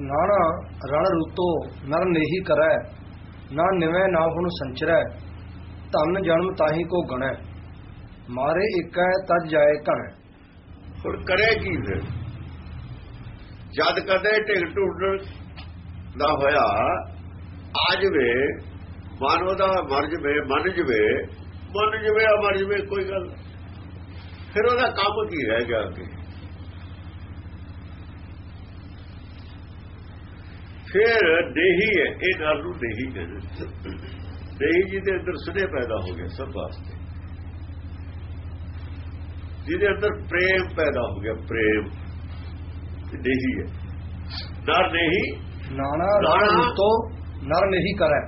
ਨਾਣਾ ਰਣ ਰੂਤੋ ਨਰ ਨੇਹੀ ਕਰੈ ਨਾ ਨਿਵੇਂ ਨਾ ਹੁਣ ਸੰਚਰੈ ਧਨ ਜਨਮ ਤਾਹੀ ਕੋ ਗਣੈ। ਮਾਰੇ ਏਕੈ ਤਜ ਜਾਏ ਘਣੈ ਹੁਣ ਕਰੇ ਕੀ ਫਿਰ? ਜਦ ਕਦੇ ਢਿਗ ਢੁੱਡ ਦਾ ਹੋਇਆ ਆ ਜਵੇ ਮਨ ਉਹਦਾ ਮਰ ਜਵੇ ਮਨ ਜਵੇ ਮਨ ਜਵੇ ਆ ਮਰ ਜਵੇ ਕੋਈ ਗੱਲ ਫਿਰ ਉਹਦਾ ਕੰਮ ਕੀ ਰਹਿ ਗਿਆ ਅੱਗੇ? ਫਿਰ ਦੇਹੀ ਹੈ ਇਹ ਗੱਲ ਨੂੰ ਦੇਹੀ ਕਹਿੰਦੇ ਦੇਹੀ ਜੀ ਦੇ ਅੰਦਰ ਸੁਨੇ ਪੈਦਾ ਹੋ ਗਿਆ ਸਭ ਵਾਸਤੇ। ਜਿਹਦੇ ਅੰਦਰ ਪ੍ਰੇਮ ਪੈਦਾ ਹੋ ਗਿਆ ਪ੍ਰੇਮ। ਦੇਹੀ ਹੈ। ਨਰ ਨਹੀਂ ਨਾਣਾ ਰਣ ਰੂਤੋ ਨਰ ਨੇਹੀ ਕਰੈ।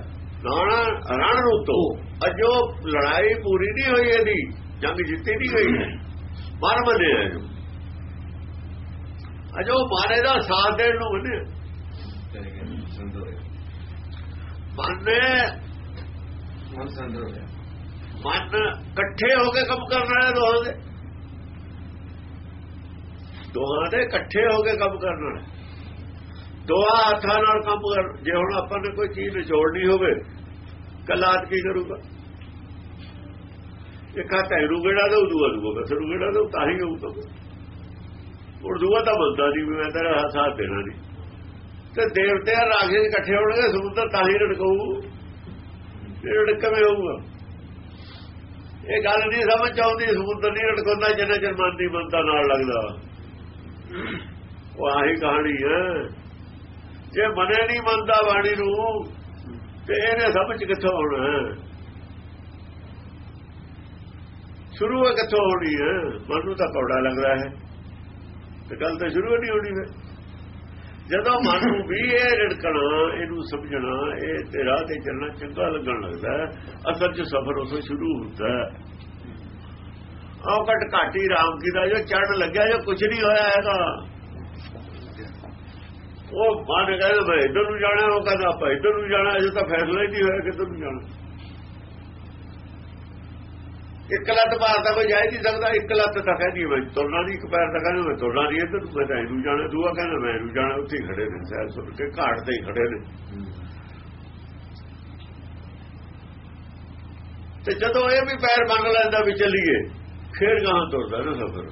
ਨਾਣਾ ਰਣ ਰੂਤੋ। ਅਜੋ ਲੜਾਈ ਪੂਰੀ ਨਹੀਂ ਹੋਈ ਇਹਦੀ ਜੰਗ ਜਿੱਤੀ ਨਹੀਂ ਗਈ ਹੈ ਮਰ ਜੋ ਅਜੋ ਮਾਰੇ ਦਾ ਸਾਥ ਦੇਣ ਨੂੰ ਮੰਨਿਆ। ਮੰਨੇ ਮਨ ਸੰਦਰ ਹੋ ਗਿਆ। ਮਨ ਇਕੱਠੇ ਹੋ ਕੇ ਕੰਮ ਕਰਨਾ ਹੈ ਦੋਹਾਂ ਦੇ। ਦੋਹਾਂ ਦੇ ਇਕੱਠੇ ਹੋ ਕੇ ਕੰਮ ਕਰਨਾ ਹੈ ਦੋਹਾਂ ਹੱਥਾਂ ਨਾਲ ਕੰਮ ਕਰ ਜੇ ਹੁਣ ਆਪਾਂ ਨੇ ਕੋਈ ਚੀਜ਼ ਨਿਚੋੜਨੀ ਹੋਵੇ ਕੱਲਾ ਹੱਥ ਕੀ ਕਰੂਗਾ? ਇੱਕ ਹੱਥ ਇਹਨੂੰ ਗੇੜਾ ਦੇ ਦੂਆ ਦੂਆ ਬਸ ਨੂੰ ਗੇੜਾ ਦੇ ਤਾਂ ਹੀ ਹੋਊਗਾ ਉਹ ਦੂਆ ਤਾਂ ਬੰਦਾ ਨਹੀਂ ਮੈਂ ਤੇਰਾ ਸਾਥ ਦੇਣਾ ਨਹੀਂ। ਤੇ ਦੇਵਤੇ ਆ, ਰਾਖੇ ਇਕੱਠੇ ਹੋਣਗੇ ਸਮੁੰਦਰ ਤਾਂ ਹੀ ਰੜਕੂ ਇਹ ਰੜਕਵੇਂ ਹੋਊਗਾ? ਇਹ ਗੱਲ ਨਹੀਂ ਸਮਝ ਆਉਂਦੀ ਸਮੁੰਦਰ ਨਹੀਂ ਰੜਕਾਉਂਦਾ, ਜਿੰਨਾ ਚਿਰ ਮਨ ਦੀ ਮਨਤਾ ਨਾਲ ਲੱਗਦਾ। ਉਹ ਆਹੀ ਕਹਾਣੀ ਹੈ। ਜੇ ਮਨੇ ਨਹੀਂ ਮੰਨਦਾ ਬਾਣੀ ਨੂੰ, ਤੇ ਇਹਨੇ ਸਮਝ ਕਿੱਥੋਂ ਆਉਣਾ ਸ਼ੁਰੂ ਹੈ ਕਿੱਥੋਂ ਹੋਣੀ ਹੈ? ਮਨ ਨੂੰ ਤਾਂ ਕੌੜਾ ਲੱਗਦਾ ਹੈ। ਤੇ ਗੱਲ ਤਾਂ ਸ਼ੁਰੂ ਨਹੀਂ ਹੋਣੀ ਫਿਰ। ਜਦੋਂ ਮਨ ਨੂੰ ਵੀ ਇਹ ਰੜਕਣਾ ਇਹਨੂੰ ਸਮਝਣਾ, ਇਹ ਤੇ ਰਾਹ ਤੇ ਚੱਲਣਾ ਚੰਗਾ ਲੱਗਣ ਲੱਗਦਾ ਅਸਲ 'ਚ ਸਫ਼ਰ ਉਦੋਂ ਸ਼ੁਰੂ ਹੁੰਦਾ ਆਹ ਘਟ ਘਾਟੀ ਰਾਮ ਕੀ ਦਾ ਜੋ ਚੜ ਲੱਗਿਆ, ਜੋ ਕੁਝ ਨਹੀਂ ਹੋਇਆ ਹੈਗਾ। ਉਹ ਮਨ ਕਹਿੰਦਾ, ਮੈਂ ਇੱਧਰ ਨੂੰ ਜਾਣਾ, ਉਹ ਕਹਿੰਦਾ, ਆਪਾਂ ਇੱਧਰ ਨੂੰ ਜਾਣਾ, ਅਜੇ ਤਾਂ ਫੈਸਲਾ ਹੀ ਨਹੀਂ ਹੋਇਆ ਕਿੱਧਰ ਨੂੰ ਜਾਣਾ। ਇੱਕ ਲੱਤ ਮਾਰਦਾ ਕੋਈ ਜਾ ਨਹੀਂ ਸਕਦਾ, ਇੱਕ ਲੱਤ ਤਾਂ ਕਹਿੰਦੀ ਮੈਂ ਤੁਰਨਾ ਨਹੀਂ, ਇੱਕ ਪੈਰ ਤਾਂ ਕਹਿੰਦਾ ਮੈਂ ਤੁਰਨਾ ਨਹੀਂ, ਇੱਧਰ ਨੂੰ ਮੈਂ ਇਹਨੂੰ ਜਾਣਾ, ਦੂਆ ਕਹਿੰਦਾ ਮੈਂ ਇਹਨੂੰ ਜਾਣਾ, ਉੱਥੇ ਖੜੇ ਨੇ, ਸੈਰ ਸੁਣ ਕੇ ਘਾਟ ਤੇ ਹੀ ਖੜੇ ਨੇ। ਤੇ ਜਦੋਂ ਇਹ ਵੀ ਪੈਰ ਮੰਨ ਲੈਂਦਾ ਵੀ ਚੱਲੀਏ, ਫੇਰ ਗਾਂ ਤੁਰਦਾ ਨਾ ਸਫਰ।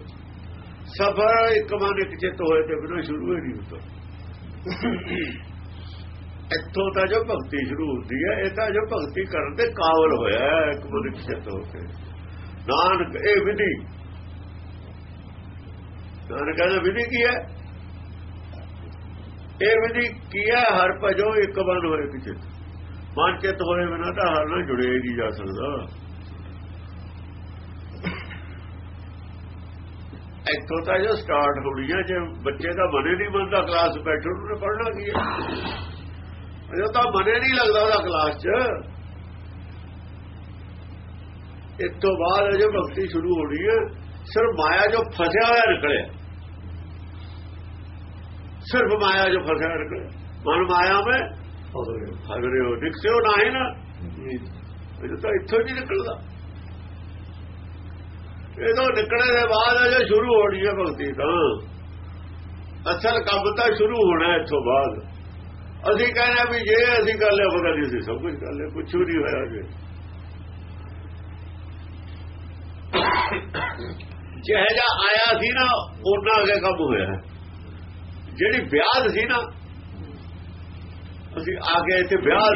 ਸਫਰ ਇੱਕ ਮਨ ਇੱਕ ਚਿੱਤ ਹੋਏ ਤੇ ਬਿਨਾਂ ਸ਼ੁਰੂ ਹੀ ਨਹੀਂ ਹੁੰਦਾ। ਇੱਥੋਂ ਤਾਂ ਜੋ ਭਗਤੀ ਸ਼ੁਰੂ ਹੁੰਦੀ ਹੈ, ਇਹ ਤਾਂ ਜੋ ਭਗਤੀ ਕਰਨ ਤੇ ਕਾਬਲ ਹੋਇਆ ਇੱਕ ਮਨ ਇੱਕ ਚਿੱਤ ਹੋ ਕੇ। ਨਾਨਕ, ਇਹ ਵਿਧੀ। ਨਾਨਕ ਕਹਿੰਦਾ, ਵਿਧੀ ਕੀ ਹੈ? ਇਹ ਵਿਧੀ ਕੀ ਹੈ? ਹਰ ਭਜੋ ਇੱਕ ਬਨ ਹੋਏ ਪਿਛੇ। ਮਨ ਚਿੱਤ ਹੋਏ ਬਿਨਾਂ ਤਾਂ ਹਰ ਨਾਲ ਜੁੜੇ ਨਹੀਂ ਜਾ ਸਕਦਾ। ਇੱਥੋਂ ਤਾਂ ਜੋ ਸਟਾਰਟ ਹੋਣੀ ਹੈ, ਜੇ ਬੱਚੇ ਦਾ ਮਨੇ ਨਹੀਂ ਮੰਨਦਾ ਕਲਾਸ ਬੈਠਣ ਉਹਨੇ ਪੜ੍ਹਨਾ ਕੀ ਹੈ? ਅਜੇ ਤਾਂ ਮਨੇ ਨਹੀਂ ਲੱਗਦਾ ਉਹਦਾ ਕਲਾਸ 'ਚ। ਇਸ ਤੋਂ ਬਾਅਦ ਅਜੇ ਭਗਤੀ ਸ਼ੁਰੂ ਹੋਣੀ ਹੈ। ਸਿਰਫ ਮਾਇਆ ਜੋ ਫਸਿਆ ਹੋਇਆ ਨਿਕਲਿਆ। ਸਿਰਫ ਮਾਇਆ ਜੋ ਫਸਿਆ ਹੋਇਆ ਨਿਕਲਿਆ। ਮਨ ਮਾਇਆ ਵਿੱਚ ਫਸਰੇ ਹੋ ਨਿਕਸਿਓ ਨਾ ਹੈ ਨਾ। ਇਹ ਤਾਂ ਇੱਥੋਂ ਨਹੀਂ ਨਿਕਲਦਾ। ਇਹਦੋਂ ਨਿਕਲਣ ਦੇ ਬਾਅਦ ਅਜੇ ਸ਼ੁਰੂ ਹੋਣੀ ਹੈ ਭਗਤੀ ਤਾਂ। ਅਸਲ ਕੰਮ ਤਾਂ ਸ਼ੁਰੂ ਹੋਣਾ ਇੱਥੋਂ ਬਾਅਦ। ਅਸੀਂ ਕਹਿੰਦੇ ਵੀ ਜੇ ਅਸੀਂ ਕਰ ਲਿਆ ਪਤਾ ਨਹੀਂ ਅਸੀਂ ਸਭ ਕੁਝ ਕਰ ਲਿਆ। ਕੁਝ ਨਹੀਂ ਹੋਇਆ ਜੇ ਜਿਹੜਾ ਜਿਹਾ ਆਇਆ ਸੀ ਨਾ, ਉਹਨਾਂ ਅੱਗੇ ਕੰਮ ਹੋਇਆ। ਜਿਹੜੀ ਵਿਆਹ ਸੀ ਨਾ, ਅਸੀਂ ਆ ਗਏ ਇੱਥੇ ਵਿਆਹ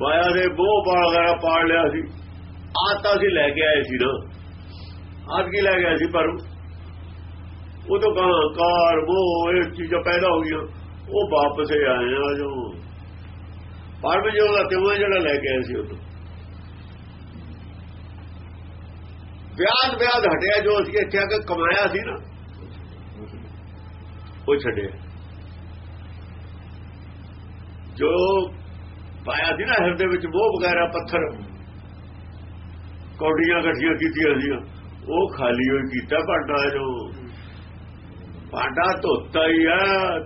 ਮਾਇਆ ਦੇ ਬੋਹ ਵਗੈਰਾ ਪਾੜ ਲਿਆ ਸੀ। ਆਹ ਤਾਂ ਅਸੀਂ ਲੈ ਕੇ ਆਏ ਸੀ ਨਾ। ਆਦ ਕੀ ਲੈ ਗਿਆ ਸੀ ਪਰ ਉਹ ਤੋਂ ਕਾਰ ਉਹ ਇਹ ਚੀਜ਼ਾਂ ਪੈਦਾ ਹੋ ਗਈਆਂ। ਉਹ ਵਾਪਸ ਆਏ ਆ ਜੋ ਪਰਮ ਵੀ ਜੋ ਤੇ ਜਿਹੜਾ ਲੈ ਕੇ ਆਏ ਸੀ ਉਹ ਵਿਆਹ ਵਿਆਹ ਹਟਿਆ ਜੋ ਅਸੀਂ ਇੱਥੇ ਆ ਕੇ ਕਮਾਇਆ ਸੀ ਨਾ, ਉਹ ਛੱਡਿਆ ਜੋ ਪਾਇਆ ਸੀ ਨਾ ਹਿਰਦੇ ਵਿੱਚ, ਮੋਹ ਵਗੈਰਾ, ਪੱਥਰ, ਕੌਡੀਆਂ ਇਕੱਠੀਆਂ ਕੀਤੀਆਂ ਸੀ, ਉਹ ਖਾਲੀ ਹੋਈ ਕੀਤਾ ਭਾਂਡਾ ਜੋ। ਭਾਂਡਾ ਧੋਤਾ ਹੀ ਆ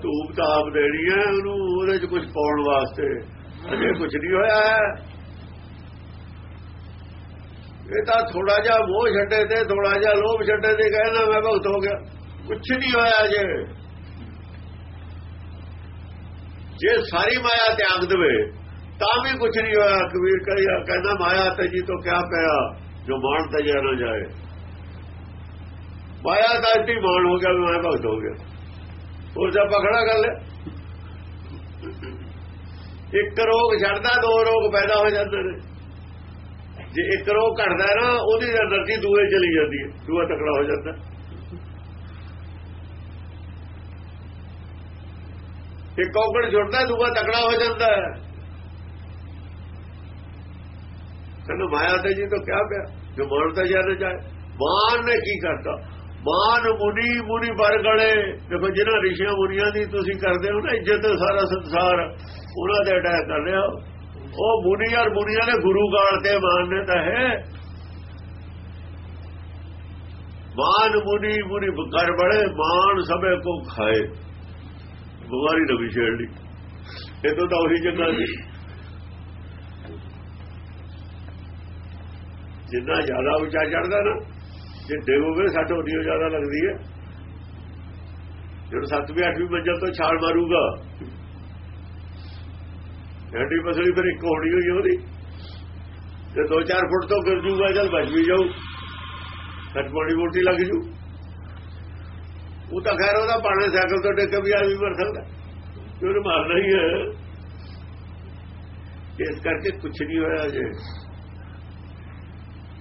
ਧੂਪ ਤਾਪ ਦੇਣੀ ਹੈ ਉਹਨੂੰ, ਉਹਦੇ ਚ ਕੁਝ ਪਾਉਣ ਵਾਸਤੇ। ਅਜੇ ਕੁਝ ਨਹੀਂ ਹੋਇਆ। ਇਹ ਤਾਂ ਥੋੜਾ ਜਿਹਾ ਮੋਹ ਛੱਡੇ ਤੇ ਥੋੜਾ ਜਿਹਾ ਲੋਭ ਛੱਡੇ ਤੇ ਕਹਿੰਦਾ ਮੈਂ ਭਗਤ ਹੋ ਗਿਆ। ਕੁਛ ਨਹੀਂ ਹੋਇਆ ਜੇ ਜੇ ਸਾਰੀ ਮਾਇਆ ਤਿਆਗ ਦੇਵੇ, ਤਾਂ ਵੀ ਕੁਛ ਨਹੀਂ ਹੋਇਆ। ਕਬੀਰ ਕਹਿੰਦਾ ਕਹਿੰਦਾ, ਮਾਇਆ ਤੇ ਜੀ ਤੋਂ ਕਿਆ ਪਿਆ? ਜੋ ਮਾਣ ਤੇ ਜਾ ਨਾ ਜਾਏ। ਮਾਇਆ ਦਾ ਇੱਥੇ ਮਾਣ ਹੋ ਗਿਆ ਵੀ ਮੈਂ ਭਗਤ ਹੋ ਗਿਆ। ਹੋਰ ਜਾ ਪਕੜਾ ਗੱਲ ਹੈ ਇੱਕ ਰੋਗ ਛੱਡਦਾ, ਦੋ ਰੋਗ ਪੈਦਾ ਹੋ ਜਾਂਦੇ ਨੇ। ਜੇ ਇੱਕ ਰੋਹ ਘਟਦਾ ਨਾ, ਉਹਦੀ એનર્ਜੀ ਦੂਏ ਚਲੀ ਜਾਂਦੀ ਹੈ, ਦੂਆ ਤਕੜਾ ਹੋ ਜਾਂਦਾ। ਇੱਕ ਔਗਣ ਜੁੜਦਾ ਦੂਆ ਤਕੜਾ ਹੋ ਜਾਂਦਾ। ਹੈ ਕਹਿੰਦਾ, ਮਾਇਆ ਤੇ ਜੀ ਤਾਂ ਕਿਆ ਪਿਆ? ਜੋ ਮਾਨਤਾ ਜਾਂਦਾ ਜਾਏ। ਮਾਨ ਨੇ ਕੀ ਕਰਤਾ? ਮਾਨ ਮੁਨੀ ਮੁਨੀ ਵਰਗਲੇ ਦੇਖੋ ਜਿਹਨਾਂ ਰਿਸ਼ੀਆਂ ਮੁਨੀਆਂ ਦੀ ਤੁਸੀਂ ਕਰਦੇ ਹੋ ਨਾ, ਇੱਜ਼ਤ ਸਾਰਾ ਸੰਸਾਰ, ਉਹਨਾਂ ਦੇ ਅਟੈਕ ਕਰ ਰਿਹਾ। ਉਹ ਮੁਨੀ ਔਰ ਮੁਨੀਆਂ ਦੇ ਗੁਰੂ ਗਾਲ ਤੇ ਮਾਨਨੇ ਤਾਂ ਹੈ। ਮਾਨ ਮੁਨੀ ਮੁਨੀ ਕਰ ਬੜੇ, ਮਾਨ ਸਭੇ ਕੋ ਖਾਏ। ਬਿਮਾਰੀ ਨਵੀਂ ਛੇੜ ਲਈ ਇਹ ਤੋਂ ਤਾਂ ਉਹੀ ਜਗ੍ਹਾ ਸੀ ਜਿੰਨਾ ਜ਼ਿਆਦਾ ਉੱਚਾ ਚੜਦਾ ਨਾ, ਜੇ ਦੇਵੋਗੇ ਸੱਟ ਉਨੀ ਜ਼ਿਆਦਾ ਲੱਗਦੀ ਹੈ। ਜਦੋਂ 7ਵੀਂ 8ਵੀਂ ਮੰਜ਼ਲ ਤੋਂ ਛਾਲ ਮਾਰੂਗਾ ਐਡੀ ਪਸਲੀ ਫਿਰ ਇੱਕ ਹੋਣੀ ਹੋਈ ਉਹਦੀ। ਤੇ 2-4 ਫੁੱਟ ਤੋਂ ਗਿਰ ਜੂਗਾ ਜਦ ਬਚ ਵੀ ਜਾਊ। ਸੱਟ ਬੜੀ ਮੋਟੀ ਲੱਗ ਜੂ। ਉਹ ਤਾਂ ਖੈਰ ਉਹਦਾ ਪਾਣੇ ਸਾਈਕਲ ਤੋਂ ਡਿੱਗ ਵੀ ਆਦਮੀ ਮਰ ਸਕਦਾ। ਉਹਨੂੰ ਮਾਰਨਾ ਹੀ ਹੈ। ਇਸ ਕਰਕੇ ਕੁਝ ਨਹੀਂ ਹੋਇਆ ਜੇ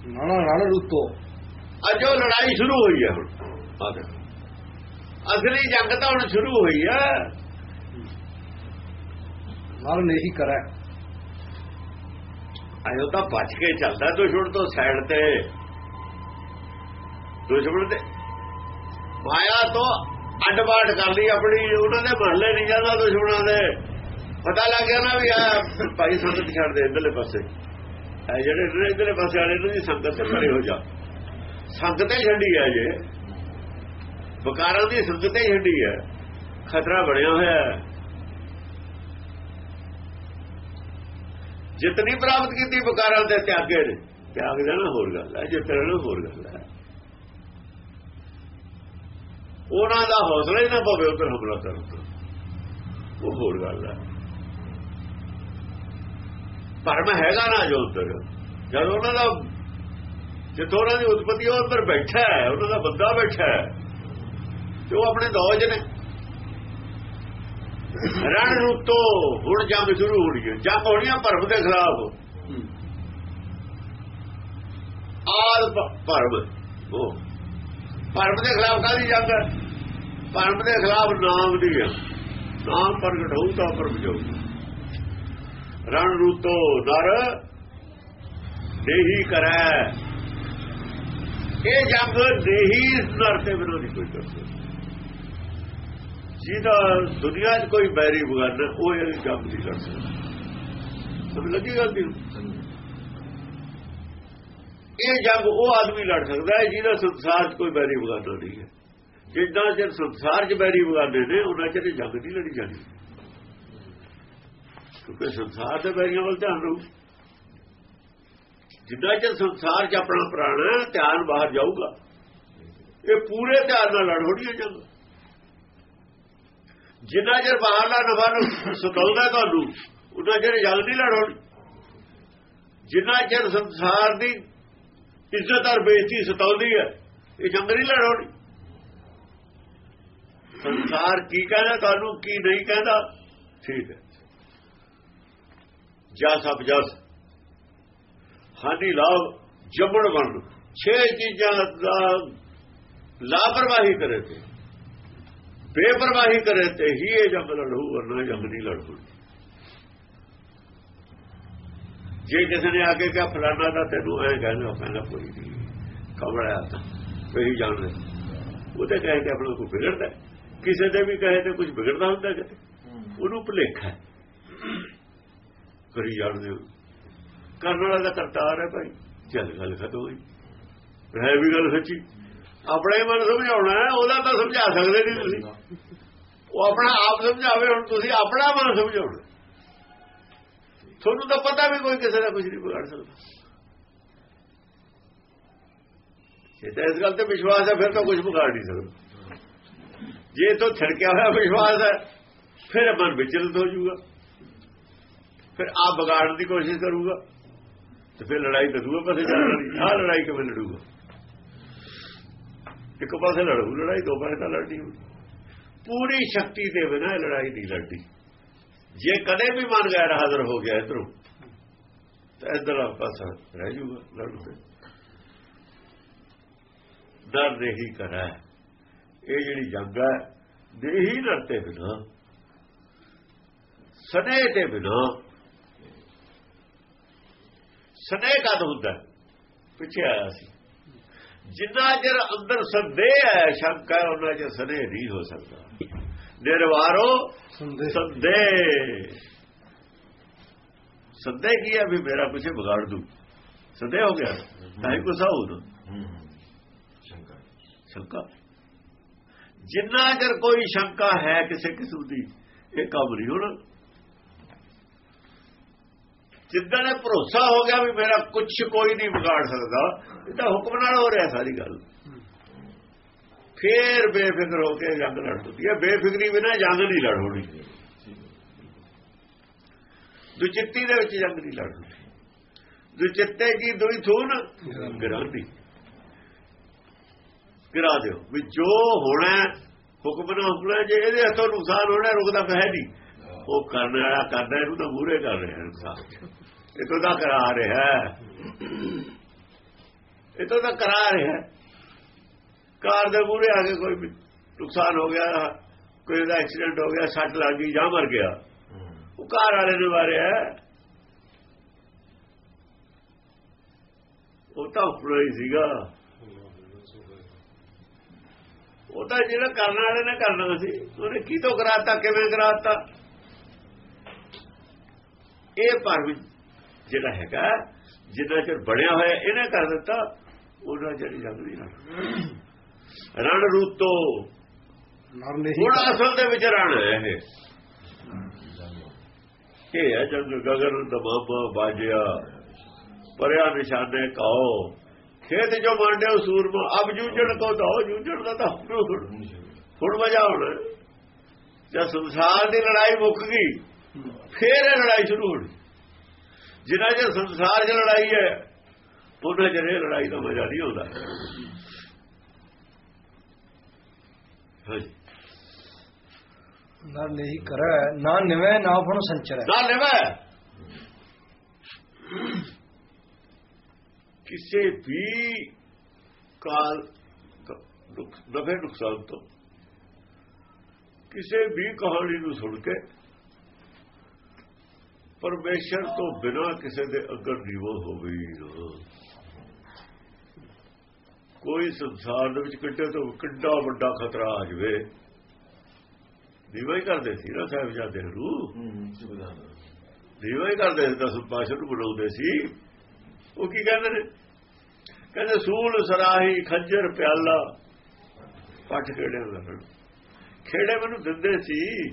ਨਾਣਾ ਰਣ ਰੂਤੋ। ਅੱਜ ਉਹ ਲੜਾਈ ਸ਼ੁਰੂ ਹੋਈ ਹੈ ਹੁਣ। ਅਸਲੀ ਜੰਗ ਤਾਂ ਹੁਣ ਸ਼ੁਰੂ ਹੋਈ ਹੈ। ਨਾਲ ਨਹੀਂ ਕਰੈ। ਅਜੋ ਤਾਂ ਬਚ ਕੇ ਚੱਲਦਾ ਦੁਸ਼ਮਣ ਤੋਂ ਸਾਈਡ ਤੇ। ਦੁਸ਼ਮਣ ਤੇ ਮਾਇਆ ਤੋਂ ਅੱਡਬਾੜ ਕਰ ਲਈ ਆਪਣੀ, ਉਹਨਾਂ ਦੇ ਮਹੱਲੇ ਨਹੀਂ ਜਾਂਦਾ ਦੁਸ਼ਮਣਾਂ ਦੇ। ਪਤਾ ਲੱਗ ਗਿਆ ਨਾ ਵੀ ਆ ਭਾਈ ਸੰਗਤ ਛੱਡ ਦੇ ਇਧਰਲੇ ਪਾਸੇ। ਇਹ ਜਿਹੜੇ ਇਧਰਲੇ ਪਾਸੇ ਵਾਲੇ ਨੂੰ ਦੀ ਸੰਗਤ ਤੇ ਪਰੇ ਹੋ ਜਾ। ਸੰਗਤ ਹੀ ਛੱਡੀ ਹੈ ਜੇ। ਬਕਾਰਾਂ ਦੀ ਸੰਗਤ ਹੀ ਛੱਡੀ ਹੈ ਖਤਰਾ ਬਣਿਆ ਹੋਇਆ। ਹੈ ਜਿਤਨੀ ਪ੍ਰਾਪਤ ਕੀਤੀ ਬਕਾਰਾਂ ਦੇ ਤਿਆਗੇ ਨੇ। ਤਿਆਗ ਦੇਣਾ ਹੋਰ ਗੱਲ ਹੈ, ਜਿੱਤ ਰਹਿਣਾ ਹੋਰ ਗੱਲ ਹੈ। ਉਹਨਾਂ ਦਾ ਹੌਸਲਾ ਹੀ ਨਾ ਪਵੇ ਉੱਧਰ ਹਮਲਾ ਕਰਨ ਤੋਂ। ਉਹ ਹੋਰ ਗੱਲ ਹੈ। ਪਰਮ ਹੈਗਾ ਨਾ ਜੋ ਉੱਧਰ। ਜਦ ਉਹਨਾਂ ਦਾ ਜਿੱਥੋਂ ਉਹਨਾਂ ਦੀ ਉਤਪਤੀ ਉਹ ਉੱਧਰ ਬੈਠਾ ਹੈ, ਉਹਨਾਂ ਦਾ ਬੰਦਾ ਬੈਠਾ ਹੈ। ਤੇ ਉਹ ਆਪਣੇ ਦੌਜ ਨੇ। ਰਣ ਰੁੱਤੋ ਹੁਣ ਜੰਗ ਸ਼ੁਰੂ ਹੋਣੀ ਹੈ। ਜੰਗ ਹੋਣੀ ਹੈ ਭਰਮ ਦੇ ਖਿਲਾਫ। ਆਲ ਭਰਮ। ਉਹ ਭਰਮ ਦੇ ਖਿਲਾਫ ਕਾਦੀ ਜੰਗ ਹੈ? ਭਰਮ ਦੇ ਖਿਲਾਫ ਨਾਮ ਦੀ ਹੈ। ਨਾਮ ਪ੍ਰਗਟ ਹੋਊ ਤਾਂ ਪਰਮ ਜਾਊ। ਰਣ ਰੂਤੋ ਨਰ ਦੇਹੀ ਕਰੈ। ਇਹ ਜੰਗ ਦੇਹੀ ਨਰ ਤੇ ਵਿਰੋਧੀ ਕੋਈ ਕਰ ਜਿਹਦਾ ਦੁਨੀਆ 'ਚ ਕੋਈ ਬੈਰੀ ਬਗਾਨਾ ਉਹ ਇਹ ਜੰਗ ਨਹੀਂ ਕਰ ਸਕਦਾ। ਸਮਝ ਲੱਗੀ ਗੱਲ ਦੀ? ਇਹ ਜੰਗ ਉਹ ਆਦਮੀ ਲੜ ਸਕਦਾ ਹੈ ਜਿਹਦਾ ਸੰਸਾਰ 'ਚ ਕੋਈ ਬੈਰੀ ਬਗਾਨਾ ਨਹੀਂ ਹੈ। ਜਿੰਨਾ ਚਿਰ ਸੰਸਾਰ 'ਚ ਬੈਰੀ ਬਗਾਨੇ ਨੇ, ਉਹਨਾਂ ਚਿਰ ਇਹ ਜੰਗ ਨਹੀਂ ਲੜੀ ਜਾਣੀ। ਕਿਉਂਕਿ ਸੰਸਾਰ ਦੇ ਬੈਰੀਆਂ ਵੱਲ ਧਿਆਨ ਰਹੂ ਜਿੱਦਾਂ ਚਿਰ ਸੰਸਾਰ 'ਚ ਆਪਣਾ ਪ੍ਰਾਣ ਧਿਆਨ ਬਾਹਰ ਜਾਊਗਾ। ਇਹ ਪੂਰੇ ਧਿਆਨ ਨਾਲ ਲੜ ਹੋਣੀ ਹੈ ਜੰਗ। ਜਿੰਨਾ ਚਿਰ ਬਾਹਰਲਾ ਨਫਾ ਨੂੰ ਸਤਾਉਂਦਾ ਤੁਹਾਨੂੰ ਉਹਨਾਂ ਚਿਰ ਜੰਗ ਨਹੀਂ ਲੜ ਜਿੰਨਾ ਚਿਰ ਸੰਸਾਰ ਦੀ ਇੱਜ਼ਤ ਔਰ ਬੇਇੱਜ਼ਤੀ ਸਤਾਉਂਦੀ ਹੈ, ਇਹ ਜੰਗ ਨਹੀਂ ਲੜ ਸੰਸਾਰ ਕੀ ਕਹਿੰਦਾ ਤੁਹਾਨੂੰ, ਕੀ ਨਹੀਂ ਕਹਿੰਦਾ, ਠੀਕ ਹੈ। ਜਾ ਸਭ ਜਸ ਹਾਨੀ ਲਾਭ, ਜੰਮਣ ਬਣ ਛੇ ਚੀਜ਼ਾਂ ਦਾ ਲਾਪਰਵਾਹੀ ਕਰੇ ਤੇ। ਬੇਪਰਵਾਹੀ ਕਰੇ ਤੇ ਹੀ ਇਹ ਜੰਗ ਲੜੂ ਵਰਨਾ ਜੰਗ ਨਹੀਂ ਲੜੂ। ਜੇ ਕਿਸੇ ਨੇ ਆ ਕੇ ਕਿਹਾ ਫਲਾਣਾ ਦਾ ਤੈਨੂੰ ਐ ਕਹਿੰਦਾ ਕਹਿੰਦਾ, ਕੋਈ ਨਹੀਂ ਕਮੜਾ ਤਾਂ, ਕੋਈ ਜਾਣਦਾ। ਉਹ ਕਹੇ ਕਿ ਆਪਣਾ ਕੋਈ ਵਿਗੜਦਾ ਕਿਸੇ ਦੇ ਵੀ ਕਹੇ ਤੇ ਕੁਝ ਵਿਗੜਦਾ ਹੁੰਦਾ ਕਿਤੇ? ਉਹਨੂੰ ਭੁਲੇਖਾ ਕਰੀ ਜਾਣਦੇ ਹੋ। ਕਰਨ ਵਾਲਾ ਦਾ ਕਰਤਾਰ ਹੈ ਭਾਈ। ਚੱਲ ਗੱਲ ਖਤਮ ਹੋਈ। ਹੈ ਵੀ ਗੱਲ ਸੱਚੀ। ਆਪਣਾ ਹੀ ਮਨ ਸਮਝਾਉਣਾ ਉਹਦਾ ਤਾਂ ਸਮਝਾ ਸਕਦੇ ਨਹੀਂ ਤੁਸੀਂ। ਉਹ ਆਪਣਾ ਆਪ ਸਮਝਾਵੇ, ਹੁਣ ਤੁਸੀਂ ਆਪਣਾ ਮਨ ਸਮਝਾਉਣਾ ਤੁਹਾਨੂੰ ਤਾਂ ਪਤਾ ਵੀ ਕੋਈ ਕਿਸੇ ਦਾ ਕੁਝ ਨਹੀਂ ਵਿਗਾੜ ਸਕਦਾ। ਜੇ ਤਾਂ ਇਸ ਗੱਲ ਤੇ ਵਿਸ਼ਵਾਸ ਹੈ, ਫਿਰ ਤਾਂ ਕੁਝ ਵਿਗਾੜ ਨਹੀਂ ਸਕਦਾ। ਜੇ ਤੋਂ ਛਿੜਕਿਆ ਹੋਇਆ ਵਿਸ਼ਵਾਸ ਹੈ, ਫਿਰ ਮਨ ਵਿਚਲਿਤ ਹੋ ਜਾਊਗਾ। ਫਿਰ ਆਪ ਵਿਗਾੜਨ ਦੀ ਕੋਸ਼ਿਸ਼ ਕਰੂਗਾ। ਤੇ ਫਿਰ ਲੜਾਈ ਤਾਂ ਦੂਏ ਪਾਸੇ ਚੱਲ ਰਹੀ ਆਹ ਲੜਾਈ ਕਿਵੇਂ ਲੜੂਗਾ? ਇੱਕ ਪਾਸੇ ਲੜੂ, ਲੜਾਈ ਦੋ ਪਾਸੇ ਤਾਂ ਲੜਨੀ ਹੋਊ। ਪੂਰੀ ਸ਼ਕਤੀ ਦੇ ਬਿਨਾਂ ਇਹ ਲੜਾਈ ਨਹੀਂ ਲੜਦੀ। ਜੇ ਕਦੇ ਵੀ ਮਨ ਗੈਰ ਹਾਜ਼ਰ ਹੋ ਗਿਆ ਇਧਰੋਂ, ਤਾਂ ਇਧਰਲਾ ਪਾਸਾ ਰਹਿ ਜੂਗਾ, ਲੜੂ ਤੇ। ਦਰ ਨਹੀਂ ਕਰਾ ਇਹ ਜਿਹੜੀ ਜੰਗ ਹੈ, ਦੇਹੀ ਲੜਤੇ ਬਿਨਾਂ ਸਨੇ ਦੇ ਬਿਨਾਂ ਸਨੇ ਕਦ ਹੁੰਦਾ? ਪਿੱਛੇ ਆਇਆ ਸੀ। ਜਿੰਨਾ ਚਿਰ ਅੰਦਰ ਸੰਦੇਹ ਹੈ ਸ਼ੰਕਾ ਹੈ, ਉਹਨਾਂ ਚਿਰ ਸਨੇ ਨਹੀਂ ਹੋ ਸਕਦਾ। ਨਿਰਵਾਰੋ ਸੰਦੇਹ। ਸੰਦੇਹ। ਕੀ ਹੈ? ਵੀ ਮੇਰਾ ਕੁਛ ਵਿਗਾੜ ਦੂ। ਸੰਦੇਹ ਹੋ ਗਿਆ। ਤਾਂ ਹੀ ਗੁੱਸਾ ਹੋ ਸ਼ੰਕਰ ਸ਼ੰਕਾ। ਜਿੰਨਾ ਚਿਰ ਕੋਈ ਸ਼ੰਕਾ ਹੈ ਕਿਸੇ ਕਿਸਮ ਦੀ ਇਹ ਕੰਮ ਨਹੀਂ ਹੋਣਾ। ਜਿੱਦਾਂ ਇਹ ਭਰੋਸਾ ਹੋ ਗਿਆ ਵੀ ਮੇਰਾ ਕੁਝ ਕੋਈ ਨਹੀਂ ਵਿਗਾੜ ਸਕਦਾ ਇਹ ਤਾਂ ਹੁਕਮ ਨਾਲ ਹੋ ਰਿਹਾ ਸਾਰੀ ਗੱਲ। ਫੇਰ ਬੇਫਿਕਰ ਹੋ ਕੇ ਜੰਗ ਲੜ ਹੁੰਦੀ ਹੈ। ਬੇਫਿਕਰੀ ਬਿਨਾਂ ਜੰਗ ਨਹੀਂ ਲੜ ਹੋਣੀ ਦੁਚਿੱਤੀ ਦੇ ਵਿੱਚ ਜੰਗ ਨਹੀਂ ਲੜ ਦੁਚਿੱਤੇ ਕੀ ਦੋਈ ਥੂਨ? ਗਰਾਂਦੀ। ਗਿਰਾ ਦਿਓ। ਵੀ ਜੋ ਹੋਣਾ ਹੁਕਮ ਨਾਲ ਹੁਕਮ ਜੇ ਇਹਦੇ ਹੱਥੋਂ ਨੁਕਸਾਨ ਹੋਣਾ ਰੁਕਦਾ ਤਾਂ ਨਹੀਂ। ਉਹ ਕਰਨ ਵਾਲਾ ਕਰਦਾ ਇਹਨੂੰ ਤਾਂ ਮੂਰੇ ਕਰ ਰਿਹਾ ਇਨਸਾਨ। ਇਹ ਤੋਂ ਤਾਂ ਕਰਾ ਰਿਹਾ ਇਹ ਤੋਂ ਤਾਂ ਕਰਾ ਰਿਹਾ ਕਾਰ ਦੇ ਮੂਰੇ ਆ ਕੇ ਕੋਈ ਨੁਕਸਾਨ ਹੋ ਗਿਆ, ਕੋਈ ਦਾ ਐਕਸੀਡੈਂਟ ਹੋ ਗਿਆ, ਸੱਟ ਲੱਗ ਗਈ ਜਾਂ ਮਰ ਗਿਆ। ਉਹ ਕਾਰ ਵਾਲੇ ਨੇ ਮਾਰਿਆ ਉਹ ਤਾਂ ਉੱਪਰੋਂ ਹੀ ਸੀਗਾ। ਉਹ ਤਾਂ ਜਿਹੜਾ ਕਰਨ ਵਾਲੇ ਨੇ ਕਰਨਾ ਸੀ, ਉਹਨੇ ਕੀ ਤੋਂ ਕਰਾਤਾ, ਕਿਵੇਂ ਕਰਾਤਾ? ਇਹ ਭਰਮ ਜਿਹੜਾ ਹੈਗਾ ਜਿੰਨਾ ਚਿਰ ਬਣਿਆ ਹੋਇਆ ਇਹਨੇ ਕਰ ਦਿੱਤਾ ਉਹਨਾਂ ਜਿਹੜੀ ਜੰਗ ਨਹੀਂ ਲੜ ਰਣ ਰੂਤੋ। ਨਰ ਨਹੀਂ ਹੁਣ ਅਸਲ ਦੇ ਵਿੱਚ ਰਣ ਹੈ ਇਹ। ਇਹ ਹੈ ਜੰਗ ਗਗਨ ਦਮਾਮਾ ਬਾਜਿਆ ਪਰਿਆ ਨਿਸ਼ਾਨੇ ਕਾਓ। ਖੇਤ ਜੋ ਮੰਡਿਓ ਸੂਰਮਾ। ਅਬ ਜੂਝਣ ਕੋ ਦੋ ਜੂਝਣ ਦਾ ਤਾਂ ਹੁਣ ਹੁਣ ਮਜਾ ਹੋਣਾ। ਜਦ ਸੰਸਾਰ ਦੀ ਲੜਾਈ ਮੁੱਕ ਗਈ ਫੇਰ ਇਹ ਲੜਾਈ ਸ਼ੁਰੂ ਹੋਣੀ। ਜਿੰਨਾ ਚਿਰ ਸੰਸਾਰ 'ਚ ਲੜਾਈ ਹੈ ਉਹਨਾਂ ਚਿਰ ਇਹ ਲੜਾਈ ਦਾ ਮਜ਼ਾ ਨਹੀਂ ਆਉਂਦਾ। ਨਰ ਨਹੀਂ ਕਰੈ ਨਾ ਨਿਵੈ ਨਾ ਫਣ ਸੰਚਰੈ। ਨਾ ਲੈਵਾ ਕਿਸੇ ਵੀ ਕਾਲ ਨਫੇ ਨੁਕਸਾਨ ਤੋਂ ਕਿਸੇ ਵੀ ਕਹਾਣੀ ਨੂੰ ਸੁਣ ਕੇ ਪਰਮੇਸ਼ਰ ਤੋਂ ਬਿਨਾ ਕਿਸੇ ਦੇ ਅੱਗਰ ਨੀਵੋ ਹੋਵੇ। ਕੋਈ ਸੰਸਾਰ ਦੇ ਵਿੱਚ ਕਿੱਡੇ ਤੋਂ ਕਿੱਡਾ ਵੱਡਾ ਖਤਰਾ ਆ ਜਵੇ। ਨੀਵਾ ਹੀ ਕਰਦੇ ਸੀ ਨਾ ਸਾਹਿਬਜ਼ਾਦੇ ਨੂੰ। ਹੂੰ ਸੁਭਾਨ ਨੀਵਾ ਹੀ ਕਰਦੇ ਸੀ ਤਾਂ ਸੁਪਾਸ਼ਾ ਨੂੰ ਬਣਾਉਂਦੇ ਸੀ। ਉਹ ਕੀ ਕਹਿੰਦੇ ਨੇ? ਕਹਿੰਦੇ ਸੂਲ ਸਰਾਹੀ ਖੰਜਰ ਪਿਆਲਾ ਪੱਟ ਖੇੜੇ ਲੱਗਣ ਖੇੜੇ ਮੈਨੂੰ ਦਿੰਦੇ ਸੀ।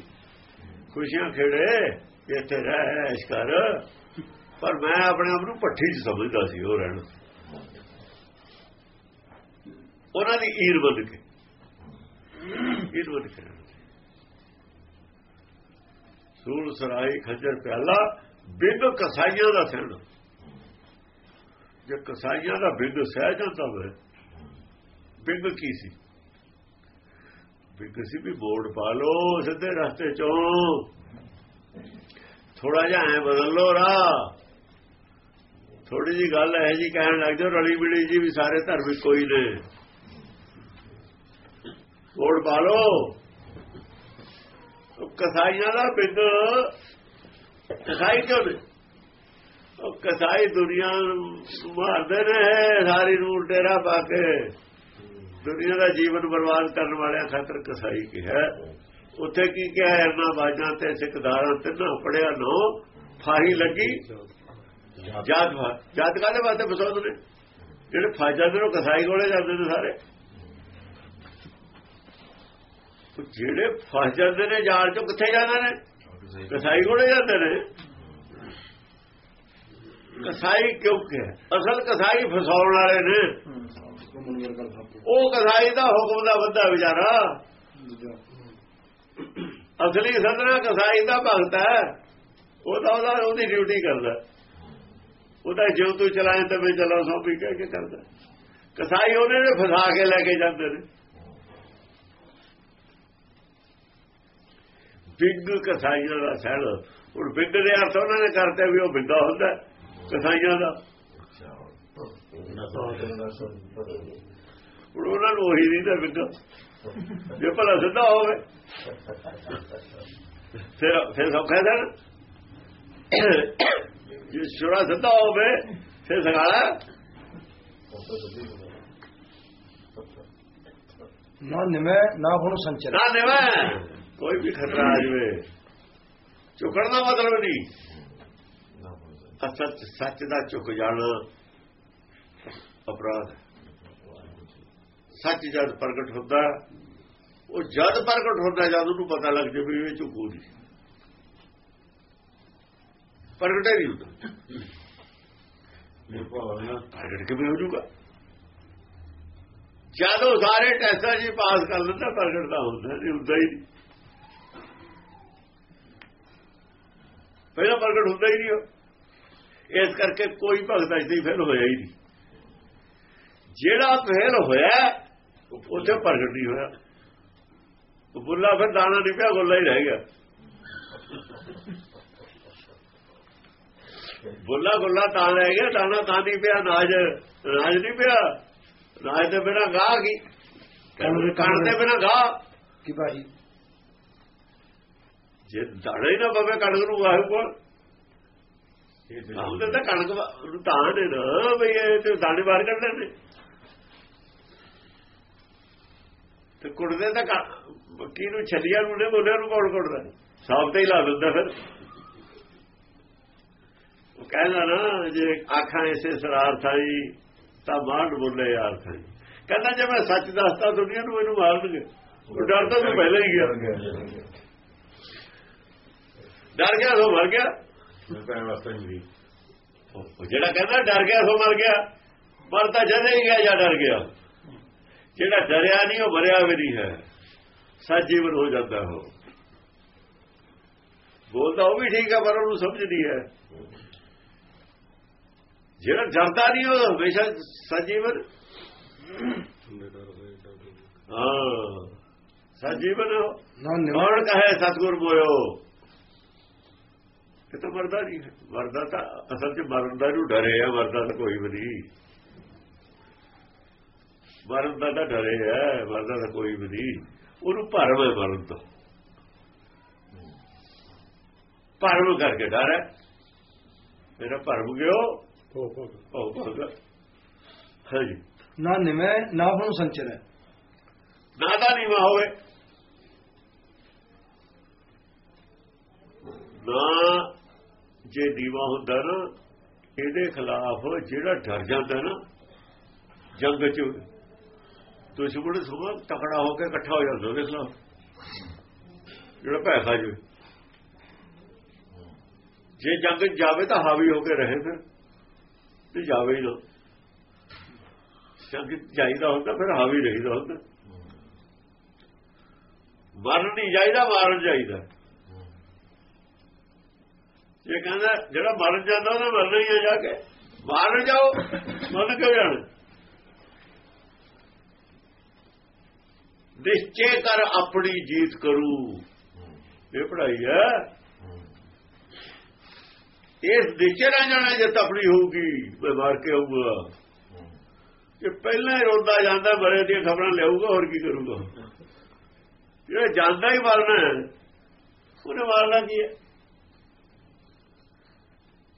ਖੁਸ਼ੀਆਂ ਖੇੜੇ। ਵੀ ਇੱਥੇ ਰਹਿ ਐਸ਼ ਕਰ ਪਰ ਮੈਂ ਆਪਣੇ ਆਪ ਨੂੰ ਪੱਠੀ 'ਚ ਸਮਝਦਾ ਸੀ, ਉਹ ਰਹਿਣ ਉਹਨਾਂ ਦੀ ਈਰ ਬਣ ਕੇ। ਈਰ ਬਣ ਕੇ ਸੂਲ ਸਰਾਈ ਖੱਜਰ ਪਿਆਲਾ, ਬਿੰਦ ਕਸਾਈਆਂ ਦਾ ਸਹਿਣ ਜੇ ਕਸਾਈਆਂ ਦਾ ਬਿੰਦ ਸਹਿ ਜਾਂਦਾ ਵੇ ਬਿੰਦ ਕੀ ਸੀ? ਬਿੰਦ ਸੀ ਵੀ ਮੋੜ ਪਾ ਲੋ ਸਿੱਧੇ ਰਸਤੇ ਚੋਂ। ਥੋੜਾ ਜਿਹਾ ਐ ਬਦਲ ਲੋ ਰਾ ਥੋੜੀ ਜੀ ਗੱਲ ਹੈ ਜੀ ਕਹਿਣ ਲੱਗ ਜਾਓ, ਰਲੀ ਮਿਲੀ ਜੀ ਵੀ ਸਾਰੇ ਧਰਮ ਕੋਈ ਨੇ। ਮੋੜ ਪਾ ਲੋ ਕਸਾਈਆਂ ਦਾ ਬਿੰਦ ਕਸਾਈ ਕਿਉਂ ਨੇ? ਉਹ ਕਸਾਈ ਦੁਨੀਆ ਨੂੰ ਮਾਰਦੇ ਨੇ, ਸਾਰੀ ਨੂੰ ਡੇਰਾ ਪਾ ਕੇ। ਦੁਨੀਆ ਦਾ ਜੀਵਨ ਬਰਬਾਦ ਕਰਨ ਵਾਲਿਆਂ ਖਾਤਰ ਕਸਾਈ ਕੀ ਹੈ ਉੱਥੇ ਕੀ ਕਿਹਾ ਹੈ? ਨਾ ਬਾਜਾਂ ਤੇ ਸਿੱਖਦਾਰਾਂ ਤੇ ਨਾ ਪੜਿਆ ਨੋ ਫਾਹੀ ਲੱਗੀ। ਜਾਤ ਜਾਤ ਕਾਦੇ ਵਾਸਤੇ ਬਸੌਦ ਨੇ? ਜਿਹੜੇ ਫਸ ਜਾਂਦੇ ਨੇ ਕਸਾਈ ਕੋਲੇ ਜਾਂਦੇ ਨੇ ਸਾਰੇ। ਉਹ ਜਿਹੜੇ ਫਸ ਜਾਂਦੇ ਨੇ ਜਾਲ ਚੋਂ ਕਿੱਥੇ ਜਾਂਦੇ ਨੇ? ਕਸਾਈ ਕੋਲੇ ਜਾਂਦੇ ਨੇ। ਕਸਾਈ ਕਿਉਂ ਕਿ ਅਸਲ ਕਸਾਈ ਫਸਾਉਣ ਵਾਲੇ ਨੇ। ਉਹ ਕਸਾਈ ਦਾ ਹੁਕਮ ਦਾ ਬੰਦਾ ਵਿਚਾਰਾ। ਅਸਲੀ ਸਦਨਾ ਕਸਾਈ ਦਾ ਭਗਤ ਹੈ। ਉਹ ਤਾਂ ਉਹਦਾ ਉਹਦੀ ਡਿਊਟੀ ਕਰਦਾ। ਉਹਦਾ ਜਿਉ ਤੂੰ ਚਲਾਏ ਤੇ ਮੈਂ ਚਲਾ ਸੌਂਪੀ ਕਹਿ ਕੇ ਕਰਦਾ। ਕਸਾਈ ਉਹਨੇ ਨੇ ਫਸਾ ਕੇ ਲੈ ਕੇ ਜਾਂਦੇ ਨੇ। ਬਿੱਗ ਕਸਾਈਆਂ ਦਾ ਸਹਿਣ। ਹੁਣ ਬਿੱਗ ਦੇ ਅਰਥ ਉਹਨਾਂ ਨੇ ਕਰਤੇ ਵੀ ਉਹ ਬਿੱਗਾ ਹੁੰਦਾ ਕਸਾਈਆਂ ਦਾ। ਤੋਂ ਉਹਨਾਂ ਨੂੰ ਉਹੀ ਨਹੀਂ ਤਾਂ ਬਿੱਗਾ ਜੇ ਭਲਾ ਸਿੱਧਾ ਹੋਵੇ। ਫਿਰ ਫਿਰ ਸੌਖਾ ਨਾ ਜੇ ਸ਼ੁਰਾ ਸਿੱਧਾ ਹੋਵੇ ਫਿਰ ਸਗਾਲਾ ਨਾ ਨਿਮੈ ਨਾ ਹੁਣ ਸੰਚਰ। ਨਾ ਦੇਵਾ ਕੋਈ ਵੀ ਖਤਰਾ ਆ ਜਵੇ। ਝੁਕਣ ਦਾ ਮਤਲਬ ਨਹੀਂ। ਅਸਤ ਸੱਚ ਦਾ ਝੁਕ ਜਾਣਾ ਅਪਰਾਧ ਹੈ। ਸੱਚ ਜਦ ਪ੍ਰਗਟ ਹੁੰਦਾ, ਉਹ ਜਦ ਪ੍ਰਗਟ ਹੁੰਦਾ ਜਦ ਉਹਨੂੰ ਪਤਾ ਲੱਗ ਜਾਵੇ ਵੀ ਇਹ ਝੁਕੂ ਨਹੀਂ ਪ੍ਰਗਟ ਹੀ ਨਹੀਂ ਹੁੰਦਾ। ਨਿਰਭਉ ਪ੍ਰਗਟ ਕਿਵੇਂ ਹੋ ਜਦ ਉਹ ਸਾਰੇ ਟੈਸਟਾਂ ਜੀ ਪਾਸ ਕਰ ਲੈਂਦਾ, ਪ੍ਰਗਟ ਤਾਂ ਹੁੰਦਾ ਨਹੀਂ, ਹੁੰਦਾ ਹੀ ਨਹੀਂ। ਪਹਿਲਾਂ ਪ੍ਰਗਟ ਹੁੰਦਾ ਹੀ ਨਹੀਂ ਉਹ। ਇਸ ਕਰਕੇ ਕੋਈ ਭਗਤ ਅਜੇ ਫੇਲ ਹੋਇਆ ਹੀ ਨਹੀਂ। ਜਿਹੜਾ ਫੇਲ ਹੋਇਆ ਉੱਥੇ ਪ੍ਰਗਟ ਨਹੀਂ ਹੋਇਆ। ਉਹ ਬੁੱਲਾ ਫਿਰ ਦਾਣਾ ਨਹੀਂ ਪਿਆ ਗੋਲਾ ਹੀ ਰਹਿ ਗਿਆ। ਬੁੱਲਾ ਗੁੱਲਾ ਤਾਂ ਰਹਿ ਗਿਆ ਦਾਣਾ ਤਾਂ ਨਹੀਂ ਪਿਆ ਨਾਜ ਨਾਜ ਨਹੀਂ ਪਿਆ। ਨਾਜ ਤੇ ਬਿਨਾ ਗਾਹ ਕੀ? ਕਣ ਤੇ ਬਿਨਾ ਗਾਹ? ਕਿ ਭਾਈ ਜੇ ਦਾਣਾ ਹੀ ਨਾ ਪਵੇ ਕਣਕ ਨੂੰ ਆਹੂ ਕੋਲ ਇਹ ਤਾਂ ਕਣਕ ਤਾਂ ਨੇ ਨਾ ਬਈ ਇਹ ਤੇ ਦਾਣੇ ਬਾਹਰ ਕੱਢਦੇ ਨੇ ਤੇ ਕੁੜਦੇ ਤਾਂ ਕ- ਨੂੰ ਛੱਲੀਆਂ ਨੂੰ ਨੇ ਬੋਲਿਆ ਨੂੰ ਕੌਣ ਕੁੜਦਾ? ਸਾਫ਼ ਤੇ ਹੀ ਲਾ ਦਿੰਦਾ ਫਿਰ। ਉਹ ਕਹਿੰਦਾ ਨਾ ਜੇ ਆਖਾਂ ਇਸੇ ਸਰਾਰ ਥਾਈ ਤਾਂ ਮਾਂਡ ਬੋਲੇ ਯਾਰ ਥਾਈ। ਕਹਿੰਦਾ ਜੇ ਮੈਂ ਸੱਚ ਦੱਸਦਾ ਦੁਨੀਆ ਨੂੰ ਮੈਨੂੰ ਮਾਰ ਦੇਣਗੇ। ਉਹ ਡਰਦਾ ਤਾਂ ਪਹਿਲਾਂ ਹੀ ਗਿਆ। ਡਰ ਗਿਆ ਸੋ ਮਰ ਗਿਆ। ਜਿਹੜਾ ਕਹਿੰਦਾ ਡਰ ਗਿਆ ਸੋ ਮਰ ਗਿਆ। ਮਰ ਤਾਂ ਜਦੇ ਹੀ ਗਿਆ ਜਾਂ ਡਰ ਗਿਆ। ਜਿਹੜਾ ਡਰਿਆ ਨਹੀਂ ਉਹ ਮਰਿਆ ਵੀ ਨਹੀਂ ਹੈ। ਸੱਚ ਜੀਵਨ ਹੋ ਜਾਂਦਾ ਹੋ ਬੋਲਦਾ ਉਹ ਵੀ ਠੀਕ ਹੈ ਪਰ ਉਹਨੂੰ ਸਮਝ ਨਹੀਂ ਹੈ। ਜਿਹੜਾ ਡਰਦਾ ਨਹੀਂ ਉਹ ਹਮੇਸ਼ਾ ਸਜੀਵਨ ਹਾਂ ਸਜੀਵਨ ਨਾ ਨਿਮੈ ਕੌਣ ਕਹੇ ਸਤਗੁਰ ਇਹ ਤਾਂ ਮਰਦਾ ਨਹੀਂ ਹੈ। ਮਰਦਾ ਤਾਂ ਅਸਲ 'ਚ ਮਰਨ ਦਾ ਨੂੰ ਡਰੇ ਆ ਮਰਦਾ ਤਾਂ ਕੋਈ ਵੀ ਨਹੀਂ। ਮਰਨ ਦਾ ਤਾਂ ਡਰੇ ਹੈ ਮਰਦਾ ਤਾਂ ਕੋਈ ਵੀ ਨਹੀਂ। ਉਹਨੂੰ ਭਰਮ ਹੈ ਮਰਨ ਤੋਂ। ਭਰਮ ਕਰਕੇ ਡਰ ਹੈ। ਮੇਰਾ ਭਰਮ ਗਿਓ ਉਹ ਭਗਤ ਹਾਂਜੀ। ਨਾ ਨਿਮੈ ਨਾ ਹੁਣ ਸੰਚਰ। ਨਾ ਤਾਂ ਨੀਵਾ ਹੋਵੇ। ਨਾ ਜੇ ਦੀਵਾ ਹੁੰਦਾ ਨਾ ਇਹਦੇ ਖਿਲਾਫ ਜਿਹੜਾ ਡਰ ਜਾਂਦਾ ਨਾ ਜੰਗ ਚ ਦੁਸ਼ਮਣ ਸੁਭਾ ਤਕੜਾ ਹੋ ਕੇ ਇਕੱਠਾ ਹੋ ਜਾਂਦਾ ਉਹਦੇ ਖਿਲਾਫ ਜਿਹੜਾ ਭੈ ਖਾ ਜਾਵੇ। ਜੇ ਜੰਗ ਜਾਵੇ ਤਾਂ ਹਾਵੀ ਹੋ ਕੇ ਰਹੇ ਫਿਰ। ਤੇ ਜਾਵੇ ਹੀ ਨਾ। ਜੰਗ ਜਾਈਦਾ ਹੁੰਦਾ ਫਿਰ ਹਾਵੀ ਰਹੀਦਾ ਹੁੰਦਾ। ਮਰਨ ਨਹੀਂ ਜਾਈਦਾ, ਮਾਰਨ ਚਾਹੀਦਾ ਇਹ ਕਹਿੰਦਾ ਜਿਹੜਾ ਮਰਨ ਜਾਂਦਾ ਉਹਦਾ ਮਰਨਾ ਹੀ ਹੈ ਜਾ ਕੇ। ਮਾਰਨ ਜਾਓ ਮਰਨ ਕਿਉਂ ਜਾਣਾ। ਨਿਸ਼ਚੇ ਕਰ ਆਪਣੀ ਜੀਤ ਕਰੂ। ਇਹ ਪੜਾਈ ਹੈ। ਇਸ ਨਿਸ਼ਚੇ ਨਾਲ ਜਾਣਾ ਜਿੱਤ ਆਪਣੀ ਹੋਊਗੀ ਮੈਂ ਮਾਰ ਕੇ ਆਊਗਾ। ਕਿ ਪਹਿਲਾਂ ਹੀ ਰੋਂਦਾ ਜਾਂਦਾ ਬਰੇ ਦੀਆਂ ਖਬਰਾਂ ਲਿਆਊਗਾ, ਹੋਰ ਕੀ ਕਰੂਗਾ? ਜਿਹੜਾ ਜਾਂਦਾ ਹੀ ਮਰਨਾ ਉਹਨੇ ਮਾਰਨਾ ਕੀ ਹੈ?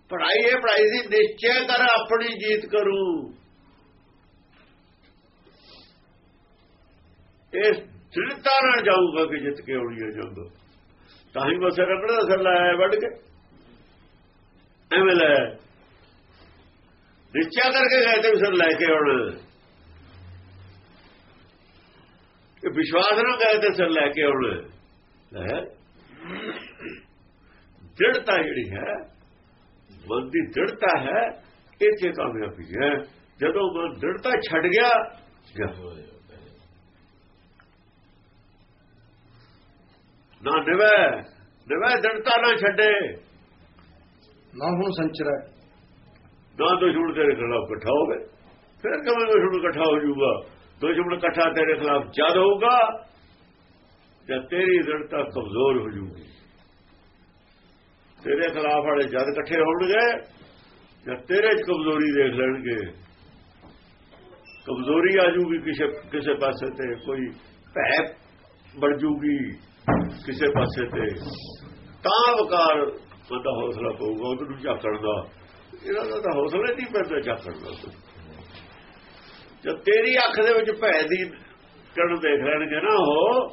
ਪੜਾਈ ਇਹ ਪੜਾਈ ਸੀ, ਨਿਸ਼ਚੈ ਕਰ ਆਪਣੀ ਜੀਤ ਕਰੂ। ਇਸ ਦ੍ਰਿੜਤਾ ਨਾਲ ਜਾਊਗਾ ਕਿ ਜਿੱਤ ਕੇ ਆਉਣੀ ਹੈ ਜੰਗ। ਤਾਂ ਹੀ ਬਸ ਰਗੜਾ ਅਸਰ ਲਾਇਆ ਵੱਢ ਕੇ। ਐਵੇਂ ਲੈ ਨਿਸ਼ਚੈ ਕਰਕੇ ਗਏ ਤੇ ਉਸਰ ਲੈ ਕੇ ਆਉਣਾ। ਕਿ ਵਿਸ਼ਵਾਸ ਨਾਲ ਗਏ ਤੇ ਸਿਰ ਲੈ ਕੇ ਆਉਣਾ। ਹੈ? ਦ੍ਰਿੜਤਾ ਜਿਹੜੀ ਹੈ, ਮਨ ਦੀ ਦ੍ਰਿੜਤਾ ਹੈ ਇੱਥੇ ਕਾਮਯਾਬੀ ਹੈ। ਜਦੋਂ ਮਨ ਦ੍ਰਿੜਤਾ ਛੱਡ ਗਿਆ ਗਿਆ। ਨਾ ਨਿਵੈ ਨਿਵੈ ਦੜਤਾ ਨਾ ਛੱਡੇ। ਨਾ ਹੁਣ ਸੰਚਰੈ। ਨਾ ਦੁਸ਼ਮਣ ਤੇਰੇ ਖਿਲਾਫ ਇਕੱਠਾ ਹੋਵੇ ਫਿਰ ਕਿਵੇਂ ਦੁਸ਼ਮਣ ਇਕੱਠਾ ਹੋ ਜਾਊਗਾ? ਦੁਸ਼ਮਣ ਇਕੱਠਾ ਤੇਰੇ ਖਿਲਾਫ ਜਦ ਹੋਊਗਾ ਜਦ ਤੇਰੀ ਦੜਤਾ ਕਮਜ਼ੋਰ ਹੋ ਜਾਊਗੀ। ਤੇਰੇ ਖਿਲਾਫ ਵਾਲੇ ਜਦ ਇਕੱਠੇ ਹੋਣਗੇ ਜਦ ਤੇਰੇ 'ਚ ਕਮਜ਼ੋਰੀ ਦੇਖ ਲੈਣਗੇ। ਕਮਜ਼ੋਰੀ ਆ ਜੂਗੀ ਕਿਸੇ ਕਿਸੇ ਪਾਸੇ ਤੇ ਕੋਈ ਭੈ ਬਣ ਜੂਗੀ ਕਿਸੇ ਪਾਸੇ ਤੇ ਤਾਂ ਵਕਾਰ ਬੰਦਾ ਹੌਸਲਾ ਪਊਗਾ ਉਹਨੂੰ ਝਾਕਣ ਦਾ ਇਹਨਾਂ ਦਾ ਤਾਂ ਹੌਸਲਾ ਨਹੀਂ ਪੈਂਦਾ ਝਾਕਣ ਦਾ ਜਦ ਤੇਰੀ ਅੱਖ ਦੇ ਵਿੱਚ ਭੈ ਦੀ ਕਣ ਦੇਖ ਲੈਣਗੇ ਨਾ ਉਹ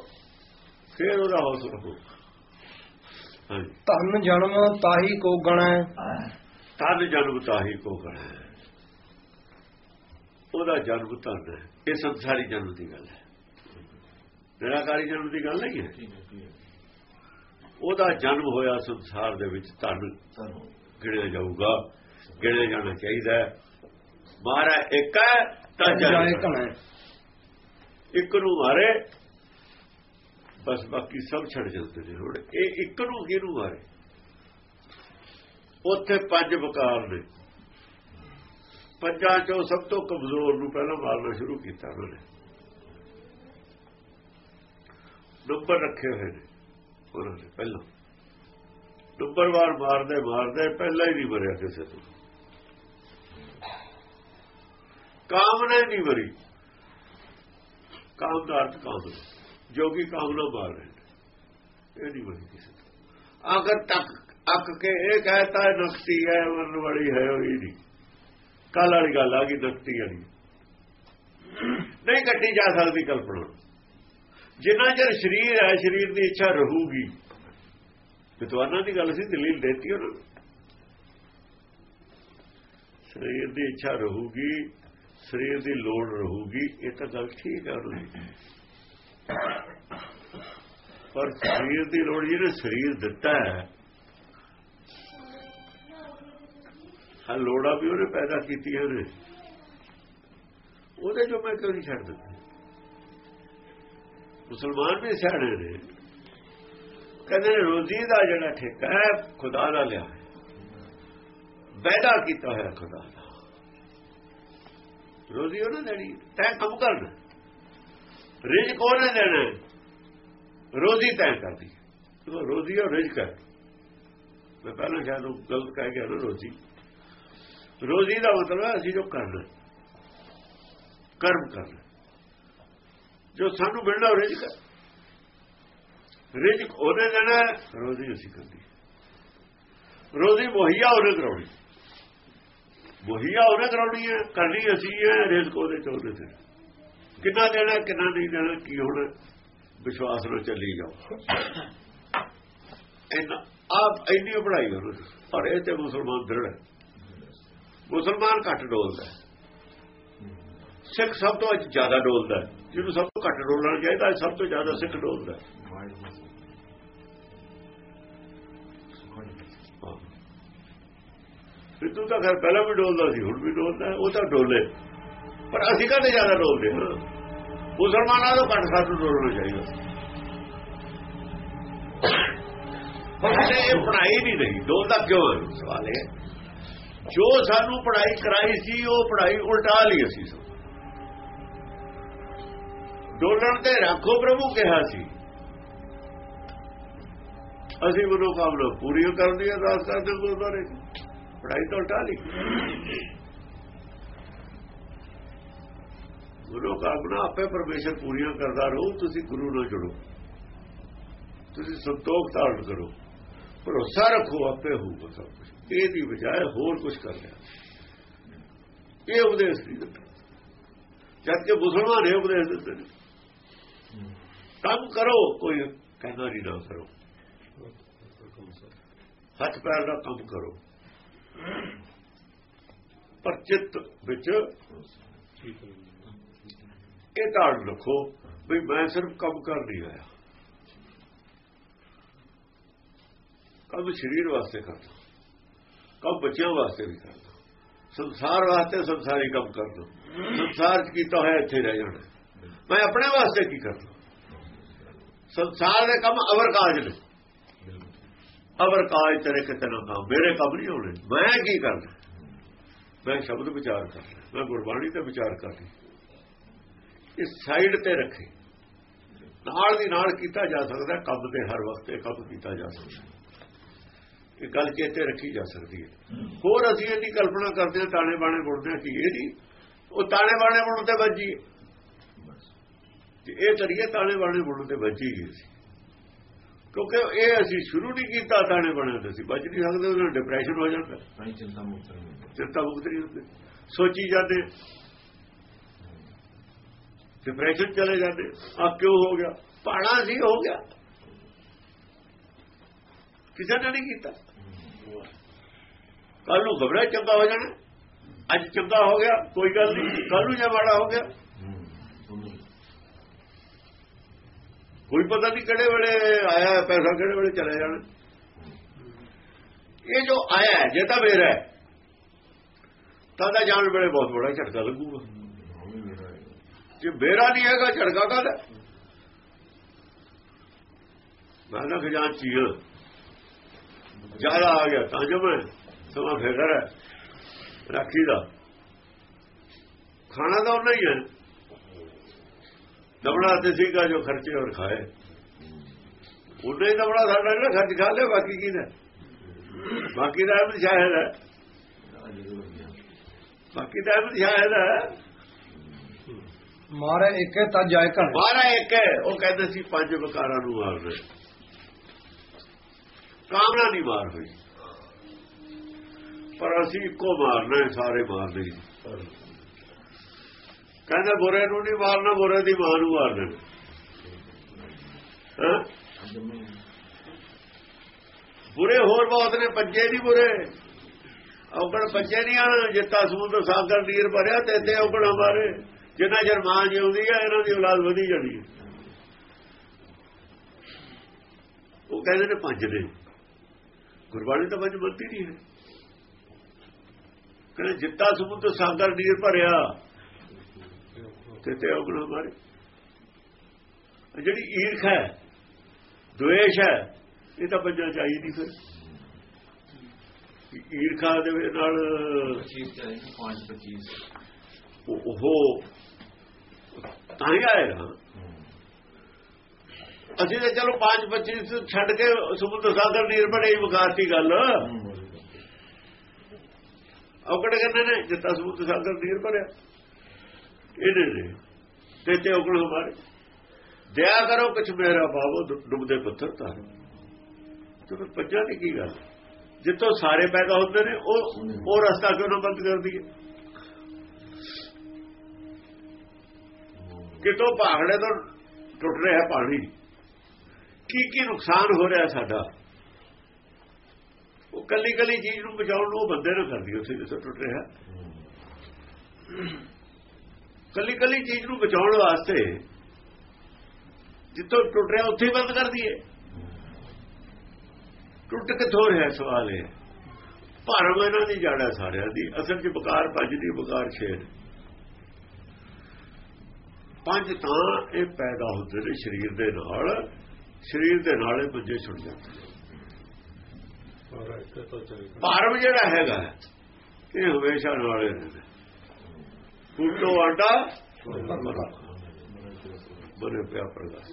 ਫਿਰ ਉਹਦਾ ਹੌਸਲਾ ਹੋਊਗਾ ਧਨ ਜਨਮ ਤਾਹੀ ਕੋ ਗਣੈ। ਤਨ ਜਨਮ ਤਾਹੀ ਕੋ ਕਰੇ ਉਹਦਾ ਜਨਮ ਧਨ ਹੈ। ਇਹ ਸੰਸਾਰੀ ਜਨਮ ਦੀ ਗੱਲ ਹੈ। ਨਿਰਾਕਾਰੀ ਜਨਮ ਦੀ ਗੱਲ ਨਹੀਂ ਹੈ। ਉਹਦਾ ਜਨਮ ਹੋਇਆ ਸੰਸਾਰ ਦੇ ਵਿੱਚ ਧਨ ਗਿਣਿਆ ਜਾਊਗਾ ਗਿਣਿਆ ਜਾਣਾ ਚਾਹੀਦਾ ਮਾਰਾ ਇੱਕ ਹੈ ਤਾਂ ਜਾਏ ਘਣੈ ਇੱਕ ਨੂੰ ਮਾਰੇ ਬਸ ਬਾਕੀ ਸਭ ਛੱਡ ਜਾਂਦੇ ਨੇ ਹੁਣ। ਇਹ ਇੱਕ ਨੂੰ ਕਿਹਨੂੰ ਮਾਰੇ? ਉੱਥੇ ਪੰਜ ਵਕਾਰ ਨੇ। ਪੰਜਾਂ ਚੋਂ ਸਭ ਤੋਂ ਕਮਜ਼ੋਰ ਨੂੰ ਪਹਿਲਾਂ ਮਾਰਨਾ ਸ਼ੁਰੂ ਕੀਤਾ ਉਹਨਾਂ ਨੰਬਰ ਰੱਖੇ ਹੋਏ ਨੇ। ਉਹਨਾਂ ਨੇ ਪਹਿਲਾਂ। ਨੰਬਰਵਾਰ ਮਾਰਦੇ ਮਾਰਦੇ, ਪਹਿਲਾਂ ਹੀ ਨਹੀਂ ਮਰਿਆ ਕਿਸੇ ਤੋਂ। ਕਾਮਨਾ ਹੀ ਨਹੀਂ ਮਰੀ। ਕਾਮ ਦਾ ਅਰਥ ਕਾਮ ਜੋਗੀ ਕਾਮਨਾ ਮਾਰ ਰਹੇ ਨੇ। ਇਹ ਨਹੀਂ ਮਰੀ ਕਿਸੇ ਤੋਂ। ਅਗਰ ਤੱਕ, ਅੱਕ ਕੇ ਇਹ ਕਹਤਾ ਹੈ ਨਕਤੀ ਹੈ, ਮਰਨ ਵਾਲੀ ਹੈ ਉਹ ਹੀ ਨਹੀਂ। ਕੱਲ ਵਾਲੀ ਗੱਲ ਆ ਗਈ, ਨਕਤੀ ਵਾਲੀ। ਨਹੀਂ ਕੱਟੀ ਜਾ ਸਕਦੀ ਕਲਪਨਾ। ਜਿੰਨਾ ਚਿਰ ਸਰੀਰ ਹੈ, ਸਰੀਰ ਦੀ ਇੱਛਾ ਰਹੂਗੀ। ਵਿਦਵਾਨਾਂ ਦੀ ਗੱਲ ਸੀ ਦਲੀਲ ਦੇਤੀ ਉਹਨਾਂ ਨੇ। ਸਰੀਰ ਦੀ ਇੱਛਾ ਰਹੂਗੀ, ਸਰੀਰ ਦੀ ਲੋੜ ਰਹੂਗੀ, ਇਹ ਤਾਂ ਗੱਲ ਠੀਕ ਹੈ ਉਹਨਾਂ ਪਰ ਸਰੀਰ ਦੀ ਲੋੜ ਜਿਹਨੇ ਸਰੀਰ ਦਿੱਤਾ ਹੈ, ਹਾਂ, ਲੋੜਾਂ ਵੀ ਉਹਨੇ ਪੈਦਾ ਕੀਤੀਆਂ ਉਹਨੇ ਉਹਦੇ ਜੋ ਮੈਂ ਕਿਉਂ ਨਹੀਂ ਛੱਡ ਦਿੰਦਾ ਮੁਸਲਮਾਨ ਵੀ ਸਿਆਣੇ ਨੇ। ਕਹਿੰਦੇ ਰੋਜ਼ੀ ਦਾ ਜਿਹੜਾ ਠੇਕਾ ਹੈ, ਖੁਦਾ ਦਾ ਲਿਆ ਹੈ। ਪੈਦਾ ਕੀਤਾ ਹੋਇਆ ਖੁਦਾ ਦਾ। ਰੋਜ਼ੀ ਉਹਨੇ ਦੇਣੀ ਤੈਂ ਕੰਮ ਕਰਨਾ। ਰਿਜ਼ਕ ਉਹਨੇ ਦੇਣਾ। ਰੋਜ਼ੀ ਤੈਂ ਕਰਦੀ। ਉਹ ਰੋਜ਼ੀ ਉਹ ਰਿਜ਼ਕ ਹੈ। ਮੈਂ ਪਹਿਲਾਂ ਸ਼ਾਇਦ ਉਹ ਗਲਤ ਕਹਿ ਗਿਆ ਨਾ ਰੋਜ਼ੀ। ਰੋਜ਼ੀ ਦਾ ਮਤਲਬ ਹੈ ਅਸੀਂ ਜੋ ਕਰਨਾ ਕਰਮ ਕਰਨਾ ਜੋ ਸਾਨੂੰ ਮਿਲਣਾ ਉਹ ਰਿਜ਼ਕ ਹੈ। ਰਿਜ਼ਕ ਉਹਨੇ ਦੇਣਾ ਰੋਜ਼ੀ ਅਸੀਂ ਕਰਦੀ ਰੋਜ਼ੀ ਮੁਹੱਈਆ ਉਹਨੇ ਕਰਾਉਣੀ ਮੁਹੱਈਆ ਉਹਨੇ ਕਰਾਉਣੀ ਹੈ, ਕਰਨੀ ਅਸੀਂ ਹੈ, ਰਿਜ਼ਕ ਉਹਦੇ ਚ ਉਹਦੇ ਤੇ ਕਿੰਨਾ ਦੇਣਾ ਕਿੰਨਾ ਨਹੀਂ ਦੇਣਾ, ਕੀ ਹੁਣ ਵਿਸ਼ਵਾਸ ਨਾਲ ਚੱਲੀ ਜਾਓ। ਇਹਨਾਂ ਆਪ ਇੰਨੀ ਪੜਾਈ ਉਹਨਾਂ ਪਰ ਇਹ ਤੇ ਮੁਸਲਮਾਨ ਦ੍ਰਿੜ ਮੁਸਲਮਾਨ ਘੱਟ ਡੋਲਦਾ ਸਿੱਖ ਸਭ ਤੋਂ ਜ਼ਿਆਦਾ ਡੋਲਦਾ ਜਿਹਨੂੰ ਸਭ ਤੋਂ ਘੱਟ ਡੋਲਣਾ ਚਾਹੀਦਾ ਸਭ ਤੋਂ ਜ਼ਿਆਦਾ ਸਿੱਖ ਡੋਲਦਾ ਸਿੱਧੂ ਤਾਂ ਖੈਰ ਪਹਿਲਾਂ ਵੀ ਡੋਲਦਾ ਸੀ, ਹੁਣ ਵੀ ਡੋਲਦਾ ਉਹ ਤਾਂ ਡੋਲੇ। ਪਰ ਅਸੀਂ ਕਦੇ ਜ਼ਿਆਦਾ ਡੋਲਦੇ ਹਾਂ? ਮੁਸਲਮਾਨਾਂ ਤੋਂ ਘੱਟ ਸਾਨੂੰ ਡੋਲਣਾ ਚਾਹੀਦਾ। ਪਰ ਇਹ ਪੜਾਈ ਨਹੀਂ ਰਹੀ ਡੋਲਦਾ ਕਿਉਂ ਸਵਾਲ ਇਹ ਜੋ ਸਾਨੂੰ ਪੜਾਈ ਕਰਾਈ ਸੀ, ਉਹ ਪੜਾਈ ਉਲਟਾ ਲਈ ਅਸੀਂ ਡੋਲਣ ਤੇ ਰੱਖੋ ਪ੍ਰਭੂ ਕਿਹਾ ਸੀ। ਅਸੀਂ ਮਨੋ ਕਾਮਨਾ ਪੂਰੀ ਕਰਨ ਦੀ ਅਰਦਾਸ ਕਰਦੇ ਗੁਰਦਾਰੇ ਪੜਾਈ ਤਾਂ ਉਲਟਾ ਲਈ। ਗੁਰੂ ਕਾਮਨਾ ਆਪੇ ਪਰਮੇਸ਼ਰ ਪੂਰੀਆਂ ਕਰਦਾ ਰਹੋ, ਤੁਸੀਂ ਗੁਰੂ ਨਾਲ ਜੁੜੋ ਤੁਸੀਂ ਸੰਤੋਖ ਧਾਰਨ ਕਰੋ। ਭਰੋਸਾ ਰੱਖੋ, ਆਪੇ ਹੋਊਗਾ ਸਭ ਕੁਝ ਇਹਦੀ ਬਜਾਏ ਹੋਰ ਕੁਝ ਕਰ ਲਿਆ। ਇਹ ਉਪਦੇਸ਼ ਨਹੀਂ ਦਿੱਤਾ। ਜਦ ਕਿ ਮੁਸਲਮਾਨ ਇਹ ਉਪਦੇਸ਼ ਦਿੱਤੇ ਨੇ। ਕੰਮ ਕਰੋ, ਕੋਈ ਕਹਿੰਦਾ ਨਹੀਂ ਨਾ ਕਰੋ। ਹੱਥ ਪੈਰ ਦਾ ਕੰਮ ਕਰੋ। ਪਰ ਚਿੱਤ ਵਿੱਚ ਇਹ ਧਾਰਨ ਰੱਖੋ ਵੀ ਮੈਂ ਸਿਰਫ ਕੰਮ ਕਰ ਨਹੀਂ ਆਇਆ। ਕੰਮ ਸਰੀਰ ਵਾਸਤੇ ਕਰਦਾ। ਕੰਮ ਬੱਚਿਆਂ ਵਾਸਤੇ ਵੀ ਕਰਦਾ। ਸੰਸਾਰ ਵਾਸਤੇ ਸੰਸਾਰੀ ਕੰਮ ਕਰਦਾ। ਸੰਸਾਰ ਚ ਕੀਤਾ ਹੋਇਆ ਇੱਥੇ ਰਹਿ ਜਾਣਾ। ਮੈਂ ਆਪਣੇ ਵਾਸਤੇ ਕੀ ਕਰਦਾ? ਸੰਸਾਰ ਦੇ ਕੰਮ ਅਵਰ ਕਾਜ ਨੇ। ਅਵਰ ਕਾਜ ਤੇਰੇ ਕਿਤੇ ਨਾ ਕੰਮ ਮੇਰੇ ਕੰਮ ਨਹੀਂ ਹੋਣੇ। ਮੈਂ ਕੀ ਕਰਨਾ? ਮੈਂ ਸ਼ਬਦ ਵਿਚਾਰ ਕਰਨਾ। ਮੈਂ ਗੁਰਬਾਣੀ ਤੇ ਵਿਚਾਰ ਕਰਨੀ। ਇਸ ਸਾਈਡ ਤੇ ਰੱਖੇ। ਨਾਲ ਦੀ ਨਾਲ ਕੀਤਾ ਜਾ ਸਕਦਾ ਕੰਮ ਤੇ ਹਰ ਵਕਤ ਇਹ ਕੰਮ ਕੀਤਾ ਜਾ ਸਕਦਾ ਇਹ ਗੱਲ ਚੇਤੇ ਰੱਖੀ ਜਾ ਸਕਦੀ ਹੈ। ਹੋਰ ਅਸੀਂ ਇਹਦੀ ਕਲਪਨਾ ਕਰਦੇ ਹਾਂ ਤਾਣੇ ਬਾਣੇ ਬੁਣਦੇ ਹਾਂ ਕਿ ਇਹ ਨਹੀਂ। ਉਹ ਤਾਣੇ ਬਾਣੇ ਬੁਣਨ ਤੇ ਵੱਜੀ ਇਹ ਕਰੀਏ ਤਾਣੇ ਬਾਣੇ ਬੁਣਨ ਤੇ ਵੱਜੀ ਗਈ ਸੀ। ਕਿਉਂਕਿ ਇਹ ਅਸੀਂ ਸ਼ੁਰੂ ਨਹੀਂ ਕੀਤਾ ਤਾਣੇ ਬਾਣੇ ਤੇ ਅਸੀਂ ਬਚ ਨਹੀਂ ਸਕਦੇ ਉਹਨਾਂ ਡਿਪਰੈਸ਼ਨ ਹੋ ਜਾਂਦਾ। ਚਿੰਤਾ ਮੁਕਤ ਚਿੰਤਾ ਮੁਕਤ ਨਹੀਂ ਹੁੰਦੇ। ਸੋਚੀ ਜਾਂਦੇ। ਡਿਪਰੈਸ਼ਨ ਚਲੇ ਜਾਂਦੇ। ਆ ਕਿਉਂ ਹੋ ਗਿਆ? ਪਾਣਾ ਸੀ ਹੋ ਗਿਆ। ਕਿਸੇ ਨੇ ਨਹੀਂ ਕੀਤਾ। ਕੱਲ ਨੂੰ ਘਬਰਾ ਚੰਗਾ ਹੋ ਜਾਣਾ। ਅੱਜ ਚੰਗਾ ਹੋ ਗਿਆ ਕੋਈ ਗੱਲ ਨਹੀਂ। ਕੱਲ ਨੂੰ ਜੇ ਮਾੜਾ ਹੋ ਗਿਆ ਕੋਈ ਪਤਾ ਨਹੀਂ ਕਿਹੜੇ ਵੇਲੇ ਆਇਆ ਪੈਸਾ ਕਿਹੜੇ ਵੇਲੇ ਚਲੇ ਜਾਣਾ। ਇਹ ਜੋ ਆਇਆ ਜੇ ਤਾਂ ਮੇਰਾ ਤਾਂ ਦਾ ਜਾਣ ਵੇਲੇ ਬਹੁਤ ਬੜਾ ਝਟਕਾ ਲੱਗੂਗਾ। ਜੇ ਮੇਰਾ ਨਹੀਂ ਹੈਗਾ, ਝਟਕਾ ਕਾਹਦਾ? ਮੈਂ ਨਾ ਖਜ਼ਾਨ ਚੀਲ ਜ਼ਿਆਦਾ ਆ ਗਿਆ, ਤਾਂ ਜੋ ਸਮਾਂ ਫੇਰ ਹੈ ਰਾਖੀ ਦਾ। ਖਾਣਾ ਤਾਂ ਉਹਨਾਂ ਹੀ ਹੈ। ਦਬੜਾ ਤੇ ਸੀਗਾ ਜੋ ਖਰਚੇ ਹੋਰ ਖਾਏ। ਉਹਨੇ ਦਬੜਾ ਸਾਡਾ ਜਿਹੜਾ ਖਰਚ ਖਾ ਲਿਆ ਬਾਕੀ ਕੀ ਦਾ ਬਾਕੀ ਦਾ ਵੀ ਸ਼ਾਇਦ ਹੈ। ਬਾਕੀ ਦਾ ਵੀ ਸ਼ਾਇਦ ਹੈ। ਮਾਰੇ ਇੱਕੇ ਤਜ ਜਾਏ ਘਣ ਮਾਰਾ ਇੱਕ ਹੈ ਉਹ ਕਹਿੰਦੇ ਸੀ ਪੰਜ ਵਿਕਾਰਾਂ ਨੂੰ ਮਾਰਦੇ ਕਾਮਨਾ ਨਹੀਂ ਮਾਰ ਹੋਈ। ਪਰ ਅਸੀਂ ਇੱਕੋ ਮਾਰਨਾ ਸਾਰੇ ਮਾਰਦੇ ਹੀ। ਕਹਿੰਦੇ ਬੁਰੇ ਨੂੰ ਨਹੀਂ ਮਾਰਨਾ, ਬੁਰੇ ਦੀ ਮਾਂ ਨੂੰ ਮਾਰ ਹੈਂ? ਬੁਰੇ ਹੋਰ ਬਹੁਤ ਨੇ, ਪੰਜੇ ਨਹੀਂ ਬੁਰੇ। ਔਗਣ ਪੰਜੇ ਨਹੀਂ ਆਣ ਜਿੱਤਾ ਸਮੁੰਦਰ ਸਾਗਰ ਨੀਰ ਭਰਿਆ ਤੇ ਤੇ ਔਗਣ ਮਾਰੇ ਜਿੰਨਾ ਚਿਰ ਮਾਂ ਜਿਉਂਦੀ ਹੈ ਇਹਨਾਂ ਦੀ ਔਲਾਦ ਵਧੀ ਜਾਣੀ ਹੈ ਉਹ ਕਹਿੰਦੇ ਨੇ ਪੰਜ ਨੇ। ਗੁਰਬਾਣੀ ਤਾਂ ਪੰਜ ਮੰਨਦੀ ਨਹੀਂ ਹੈ। ਕਹਿੰਦੇ ਜਿੱਤਾ ਸਮੁੰਦਰ ਸਾਗਰ ਨੀਰ ਭਰਿਆ ਤੇ ਤੇ ਔਗਣ ਹਮਾਰੇ ਇਹ ਜਿਹੜੀ ਈਰਖ ਹੈ ਦੁਏਸ਼ ਹੈ ਇਹ ਤਾਂ ਪੰਜਾਂ ਚਾਹੀਦੀ ਫਿਰ। ਈਰਖਾ ਦੇ ਨਾਲ 25 ਚਾਹੀਦੀ 5 25 ਉਹ ਉਹ ਤਾਂ ਹੀ ਆਏਗਾ। ਅਸੀਂ ਤਾਂ ਚਲੋ 5 25 ਛੱਡ ਕੇ ਸਮੁੰਦਰ ਸਾਗਰ ਨੀਰ ਬੜੇ ਹੀ ਵਿਕਾਸੀ ਗੱਲ। ਔਕੜ ਕਹਿੰਦੇ ਨੇ ਜਿੱਤਾ ਸਮੁੰਦਰ ਸਾਗਰ ਨੀਰ ਭਰਿਆ ਇਹਨੇ ਨੇ ਤੇ ਤੇ ਔਕੜ ਹਮਾਰੇ ਦਇਆ ਕਰੋ ਕੁਛ ਮੇਰਾ ਬਾਬੋ ਡੁੱਬਦੇ ਪੱਥਰ ਤਾਰੋ ਤੇ ਪੰਜਾਂ ਦੀ ਕੀ ਗੱਲ? ਜਿੱਥੋਂ ਸਾਰੇ ਪੈਦਾ ਹੁੰਦੇ ਨੇ, ਉਹ ਉਹ ਰਸਤਾ ਕਿਉਂ ਨਾ ਬੰਦ ਕਰ ਦਈਏ? ਕਿਤੋਂ ਭਾਗੜੇ ਤੋਂ ਟੁੱਟ ਰਿਹਾ ਪਾਣੀ ਕੀ ਕੀ ਨੁਕਸਾਨ ਹੋ ਰਿਹਾ ਸਾਡਾ? ਉਹ ਕੱਲੀ ਕੱਲੀ ਚੀਜ਼ ਨੂੰ ਬਚਾਉਣ ਨੂੰ ਉਹ ਬੰਦੇ ਨੂੰ ਕਰਦੀ ਉੱਥੇ ਜਿੱਥੇ ਟੁੱਟ ਰਿਹਾ। ਕੱਲੀ ਕੱਲੀ ਚੀਜ਼ ਨੂੰ ਬਚਾਉਣ ਵਾਸਤੇ ਜਿੱਥੋਂ ਟੁੱਟ ਰਿਹਾ ਉੱਥੇ ਹੀ ਬੰਦ ਕਰ ਦਈਏ। ਟੁੱਟ ਕਿੱਥੋਂ ਰਿਹਾ ਸਵਾਲ ਇਹ? ਭਰਮ ਇਹਨਾਂ ਦੀ ਜਾੜਾ ਸਾਰਿਆਂ ਦੀ। ਅਸਲ 'ਚ ਬਕਾਰ ਭੱਜ ਦੀ ਬਕਾਰ ਛੇੜ। ਪੰਜ ਤਾਂ ਇਹ ਪੈਦਾ ਹੁੰਦੇ ਨੇ ਸਰੀਰ ਦੇ ਨਾਲ। ਸਰੀਰ ਦੇ ਨਾਲ ਇਹ ਪੁੱਜੇ ਛੁੱਟ ਜਾਂਦੇ। ਭਰਮ ਜਿਹੜਾ ਹੈਗਾ ਇਹ ਹਮੇਸ਼ਾ ਨਾਲੇ ਰਹਿੰਦਾ। ਫੁੱਟੋ ਆਂਡਾ। ਬਰੇ ਪਿਆ ਪ੍ਰਗਾਸ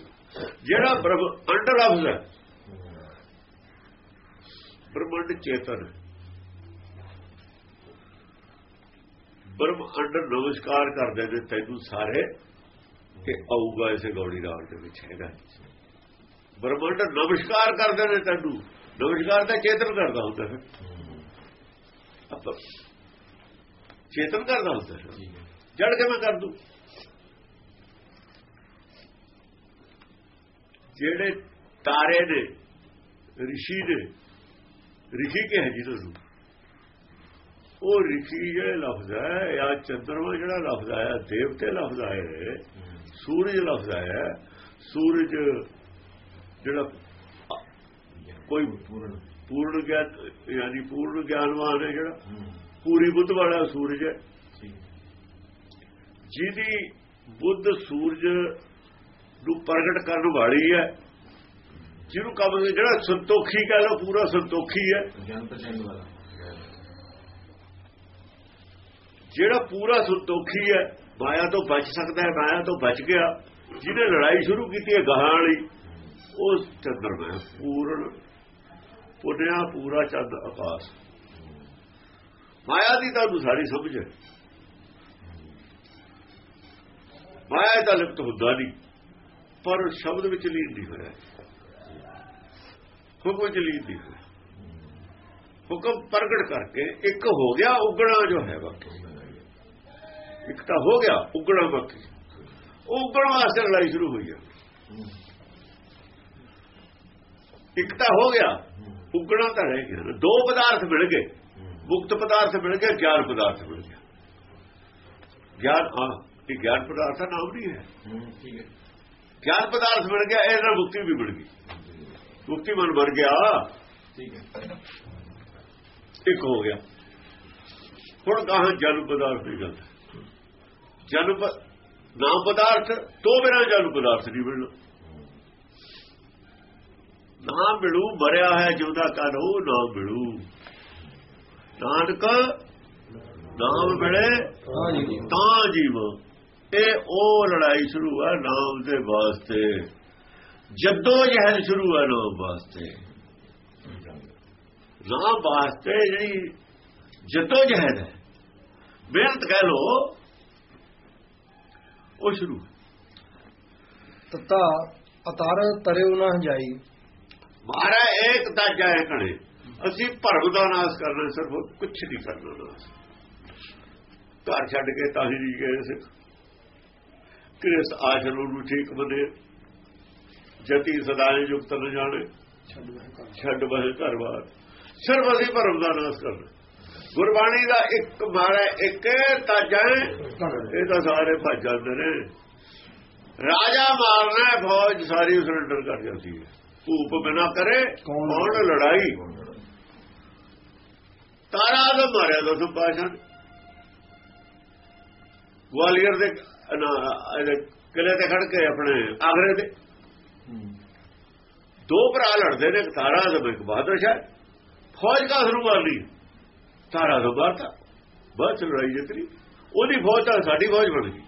ਜਿਹੜਾ ਬ੍ਰਹਮ ਅੰਡਰ ਲਫ਼ਜ਼ ਹੈ। ਬ੍ਰਹਮੰਡ ਚੇਤਨ ਹੈ। ਬ੍ਰਹਮ ਅੰਡਰ ਨਮਸਕਾਰ ਕਰਦੇ ਨੇ ਤੈਨੂੰ ਸਾਰੇ ਕਿ ਆਊਗਾ ਇਸੇ ਗੌੜੀ ਰਾਲ ਦੇ ਵਿੱਚ ਹੈਗਾ। ਬ੍ਰਹਮੰਡ ਨਮਸਕਾਰ ਕਰਦੇ ਨੇ ਤੈਨੂੰ। ਨਮਸਕਾਰ ਤਾਂ ਚੇਤਨ ਕਰਦਾ ਹੁੰਦਾ ਆਪਾਂ ਚੇਤਨ ਕਰਦਾ ਹੁੰਦਾ ਫਿਰ ਜੜ ਕੇ ਮੈਂ ਕਰ ਦੂੰ। ਜਿਹੜੇ ਤਾਰੇ ਨੇ ਰਿਸ਼ੀ ਨੇ ਰਿਸ਼ੀ ਕੇ ਹੈ ਜਿਹਨੂੰ ਨੂੰ ਉਹ ਰਿਸ਼ੀ ਜਿਹੜਾ ਲਫ਼ਜ਼ ਹੈ ਜਾਂ ਚੰਦਰਮਾ ਜਿਹੜਾ ਲਫ਼ਜ਼ ਆਇਆ ਦੇਵਤੇ ਲਫ਼ਜ਼ ਆਏ ਸੂਰਜ ਲਫ਼ਜ਼ ਆਇਆ ਸੂਰਜ ਜਿਹੜਾ ਕੋਈ ਪੂਰਨ। ਪੂਰਨ ਗਿਆਨ ਯਾਨੀ ਪੂਰਨ ਗਿਆਨਵਾਨ ਹੈ ਜਿਹੜਾ ਪੂਰੀ ਬੁੱਧ ਵਾਲਾ ਸੂਰਜ ਹੈ। ਜਿਹਦੀ ਬੁੱਧ ਸੂਰਜ ਨੂੰ ਪ੍ਰਗਟ ਕਰਨ ਵਾਲੀ ਹੈ ਜਿਹਨੂੰ ਕੰਮ ਜਿਹੜਾ ਸੰਤੋਖੀ ਕਹ ਲੋ ਪੂਰਾ ਸੰਤੋਖੀ ਹੈ। ਜਿਹੜਾ ਪੂਰਾ ਸੰਤੋਖੀ ਹੈ ਮਾਇਆ ਤੋਂ ਬਚ ਸਕਦਾ ਹੈ ਮਾਇਆ ਤੋਂ ਬਚ ਗਿਆ। ਜਿਹਨੇ ਲੜਾਈ ਸ਼ੁਰੂ ਕੀਤੀ ਹੈ ਗਾਹਾਂ ਵਾਲੀ ਉਹ ਚੰਦਰਮਾ ਪੂਰਨ ਪੁੰਨਿਆ ਪੂਰਾ ਚੰਦ ਆਕਾਸ਼। ਮਾਇਆ ਦੀ ਤਾਂ ਸਾਰੀ ਸਮਝ ਹੈ। ਮਾਇਆ ਦਾ ਲਿਪਤ ਹੁੰਦਾ ਨਹੀਂ, ਪਰ ਸ਼ਬਦ ਵਿੱਚ ਲੀਨ ਨਹੀਂ ਹੋਇਆ। ਹੁਕਮ ਵਿੱਚ ਲੀਨ ਨਹੀਂ ਹੋਇਆ। ਹੁਕਮ ਪ੍ਰਗਟ ਕਰਕੇ ਇੱਕ ਹੋ ਗਿਆ, ਉਗਣਾ ਜੋ ਹੈ ਬਾਕੀ। ਇੱਕ ਤਾਂ ਹੋ ਗਿਆ, ਉਗਣਾ ਬਾਕੀ। ਉਹ ਉਗਣ ਵਾਸਤੇ ਲੜਾਈ ਸ਼ੁਰੂ ਹੋਈ ਹੈ ਇੱਕ ਤਾਂ ਹੋ ਗਿਆ, ਉਗਣਾ ਤਾਂ ਰਹਿ ਗਿਆ। ਦੋ ਪਦਾਰਥ ਮਿਲ ਗਏ। ਮੁਕਤ ਪਦਾਰਥ ਮਿਲ ਗਿਆ ਗਿਆਨ ਪਦਾਰਥ ਮਿਲ ਗਿਆ। ਗਿਆਨ, ਹਾਂ। ਇਹ ਗਿਆਨ ਪਦਾਰਥ ਦਾ ਨਾਮ ਨਹੀਂ ਹੈ। ਠੀਕ ਹੈ। ਗਿਆਨ ਪਦਾਰਥ ਮਿਲ ਗਿਆ ਇਹ ਨਾਲ ਮੁਕਤੀ ਵੀ ਮਿਲ ਗਈ। ਮੁਕਤੀ ਮਨ ਬਣ ਗਿਆ। ਠੀਕ ਹੈ। ਇੱਕ ਹੋ ਗਿਆ। ਹੁਣ ਕਹਾਂ ਜਨ ਪਦਾਰਥ ਦੀ ਗੱਲ ਜਨ ਪ- ਨਾਮ ਪਦਾਰਥ ਤੋਂ ਬਿਨਾਂ ਜਨ ਪਦਾਰਥ ਨਹੀਂ ਮਿਲਣਾ। ਨਾ ਮਿਲੂ ਮਰਿਆ ਹੈ ਜਿਉਂਦਾ ਕਰ ਉਹ ਨਾ ਮਿਲੂ। ਨਾਨਕ ਨਾਮ ਮਿਲੇ ਤਾਂ ਜੀਵ। ਇਹ ਉਹ ਲੜਾਈ ਸ਼ੁਰੂ ਹੈ ਨਾਮ ਦੇ ਵਾਸਤੇ। ਜਦੋਂ ਜਹਿਦ ਸ਼ੁਰੂ ਹੈ ਨਾਮ ਵਾਸਤੇ। ਨਾਮ ਵਾਸਤੇ ਜਿਹੜੀ ਜਦੋਂ ਜਹਿਦ ਹੈ। ਮਿਹਨਤ ਕਹਿ ਲੋ ਉਹ ਸ਼ੁਰੂ। ਤਤਾ ਅਤਰ ਤਰਿਉ ਨਾ ਜਾਈ ਮਾਰਾ ਇੱਕ ਤਾਂ ਜਾਏ ਕਣੇ ਅਸੀਂ ਭਰਮ ਦਾ ਨਾਸ ਕਰਨਾ ਸਿਰਫ ਕੁਝ ਨਹੀਂ ਕਰਨਾ। ਨਾਸ ਘਰ ਛੱਡ ਕੇ ਤਾਂ ਹੀ ਨਹੀਂ ਗਏ ਸਿੱਖ ਕਿਸ ਆਸ਼ਰੂ ਨੂੰ ਠੀਕ ਬਨੇ ਜਤੀ ਸਦਾਏ ਯੁਕਤ ਨ ਜਾਣੇ। ਛੱਡ ਬਹਿ ਘਰਵਾਰ ਸਿਰਫ ਅਸੀਂ ਭਰਮ ਦਾ ਨਾਸ ਕਰਨਾ। ਗੁਰਬਾਣੀ ਦਾ ਇੱਕ ਮਾਰਾ ਇੱਕ ਤਾਂ ਜਾਏ ਇਹ ਤਾਂ ਸਾਰੇ ਭੱਜ ਜਾਂਦੇ ਨੇ। ਰਾਜਾ ਮਾਰਨਾ ਹੈ, ਫੌਜ ਸਾਰੀ ਸਰੈਂਡਰ ਕਰ ਜਾਂਦੀ ਹੈ। ਧੂਪ ਬਿਨਾ ਕਰੇ ਕੌਣ ਲੜਾਈ? ਤਾਰਾ ਦਾ ਮਾਰਿਆ ਦਸਮ ਪਾਸ਼ਾ ਨੇ। ਗਵਾਲੀਅਰ ਦੇ ਕਿਲੇ ਤੇ ਖੜ ਕੇ ਆਪਣੇ ਆਗਰੇ ਦੇ ਦੋ ਭਰਾ ਲੜਦੇ ਨੇ ਤਾਰਾ ਦਾ ਇੱਕ ਬਹਾਦਰ ਸ਼ਾਹ। ਫੌਜ ਕਾ ਸ਼ੁਰੂ ਕਰ ਲਈ। ਤਾਰਾ ਦਾ ਬਾਅਦ ਚ ਲੜਾਈ ਜਿੱਤਰੀ ਉਹਦੀ ਫੌਜ ਤਾਂ ਸਾਡੀ ਫੌਜ ਬਣ ਗਈ।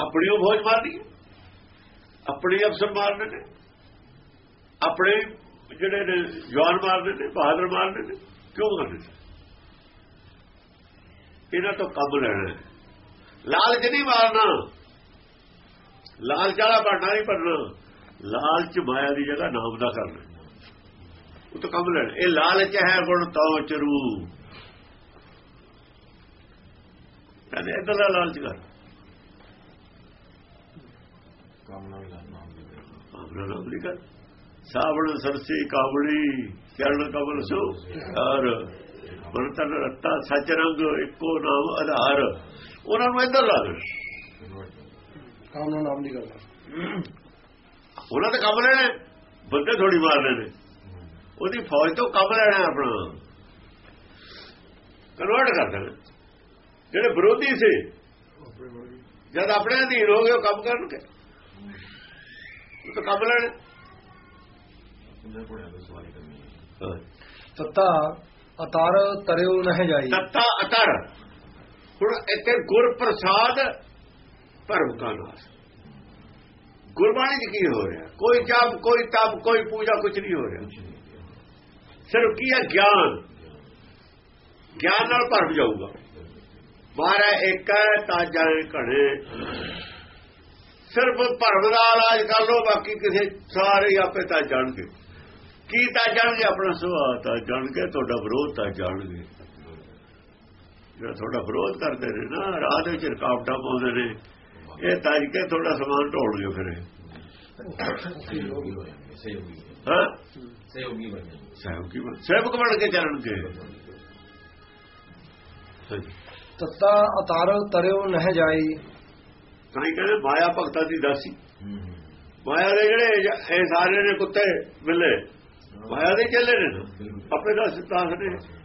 ਆਪਣੀ ਉਹ ਫੌਜ ਮਾਰਨੀ। ਆਪਣੇ ਅਫਸਰ ਮਾਰਨੇ ਨੇ। ਆਪਣੇ ਜਿਹੜੇ ਨੇ ਜਵਾਨ ਮਾਰਦੇ ਨੇ ਬਹਾਦਰ ਮਾਰਦੇ ਨੇ। ਕਿਉਂ ਕਰਦੇ ਇਹਨਾਂ ਤੋਂ ਕੰਮ ਲੈਣਾ ਹੈ। ਲਾਲਚ ਨਹੀਂ ਮਾਰਨਾ। ਲਾਲਚ ਵਾਲਾ ਬਣਨਾ ਨਹੀਂ ਬਣਨਾ। ਲਾਲਚ ਮਾਇਆ ਦੀ ਜਗ੍ਹਾ ਨਾਮ ਦਾ ਕਰਨਾ। ਉਹ ਤੋਂ ਕੰਮ ਲੈਣਾ। ਇਹ ਲਾਲਚ ਹੈ ਗੁਣ ਤਉ ਚਰੂ। ਕਹਿੰਦੇ ਇਦਾਂ ਦਾ ਲਾਲਚ ਕਰ। ਕਾਮਨਾ ਵੀ ਨਾਮ ਦੇ ਦੇ ਆਪਣਾ ਨਾਮ ਲਿਖਾ ਸਾਵਣ ਸਰਸੀ ਕਾਬੜੀ ਚਰਨ ਕਮਲ ਸੋ ਹਰ। ਬਰਤਨ ਰੱਤਾ ਸੱਚ ਰੰਗ ਇੱਕੋ ਨਾਮ ਆਧਾਰ। ਉਹਨਾਂ ਨੂੰ ਇੱਧਰ ਲਾ ਦੇ ਕਾਮ ਨਾਲ ਨਾਮ ਦੀ ਗੱਲ। ਉਹਨਾਂ ਤੇ ਕੰਮ ਲੈਣੇ ਬੰਦੇ ਥੋੜੀ ਮਾਰਨੇ ਨੇ। ਉਹਦੀ ਫੌਜ ਤੋਂ ਕੰਮ ਲੈਣਾ ਆਪਣਾ। ਕਨਵਰਟ ਕਰ ਦੇਣਾ। ਜਿਹੜੇ ਵਿਰੋਧੀ ਸੀ ਜਦ ਆਪਣੇ ਅਧੀਨ ਹੋ ਗਏ ਉਹ ਕੰਮ ਕਰਨਗੇ। ਉਹ ਤਾਂ ਕੰਮ ਲੈਣੇ। ਤਤਾ ਅਤਰ ਤਰਿਉ ਨਾ ਜਾਈ। ਤੱਤਾ ਅਤਰ। ਹੁਣ ਇੱਥੇ ਗੁਰ ਪ੍ਰਸਾਦ ਭਰਮ ਕਾ ਨਾਸ ਗੁਰਬਾਣੀ ਚ ਕੀ ਹੋ ਰਿਹਾ? ਕੋਈ ਜਪ, ਕੋਈ ਤਪ, ਕੋਈ ਪੂਜਾ ਕੁਝ ਨਹੀਂ ਹੋ ਰਿਹਾ। ਸਿਰਫ ਕੀ ਹੈ? ਗਿਆਨ। ਗਿਆਨ ਨਾਲ ਭਰਮ ਜਾਊਗਾ। ਮਾਰਾ ਇੱਕ ਹੈ, ਤਾਂ ਜਾਏ ਘੜੇ ਸਿਰਫ ਭਰਮ ਦਾ ਇਲਾਜ ਕਰ ਲੋ ਬਾਕੀ ਕਿਸੇ ਸਾਰੇ ਆਪੇ ਤਾਂ ਜਾਣਗੇ। ਕੀ ਤਾਂ ਜਾਣਗੇ? ਆਪਣਾ ਸੁਭਾਅ ਤਾਂ ਜਾਣਗੇ, ਤੁਹਾਡਾ ਵਿਰੋਧ ਤਾਂ ਜਾਣਗੇ। ਜਿਹੜਾ ਤੁਹਾਡਾ ਵਿਰੋਧ ਕਰਦੇ ਨੇ ਨਾ ਰਾਹ ਦੇ ਵਿੱਚ ਰਕਾਵਟਾਂ ਪਾਉਂਦੇ ਨੇ ਇਹ ਤੱਜ ਕੇ ਤੁਹਾਡਾ ਸਮਾਨ ਢੋਲਗੇ ਫਿਰ ਇਹ। ਸਹਿਯੋਗੀ ਹੋ ਜਾਣਗੇ ਸਹਿਯੋਗੀ। ਹਾਂ? ਸਹਿਯੋਗੀ ਬਣ ਬਣ ਬਣ ਕੇ ਚੱਲਣਗੇ। ਤਤਾ ਅਤਰ ਤਰਿਉ ਨਾ ਜਾਈ। ਤਾਂ ਹੀ ਕਹਿੰਦੇ ਮਾਇਆ ਭਗਤਾਂ ਦੀ ਦਾਸੀ। ਮਾਇਆ ਦੇ ਜਿਹੜੇ ਇਹ ਸਾਰੇ ਨੇ ਕੁੱਤੇ ਮਿਲੇ ਮਾਇਆ ਦੇ ਚੱਲੇ ਨੇ। ਨਾ। ਬਿਲਕੁਲ। ਆਪੇ ਦਾ ਸਿਤਾਸ ਨੇ।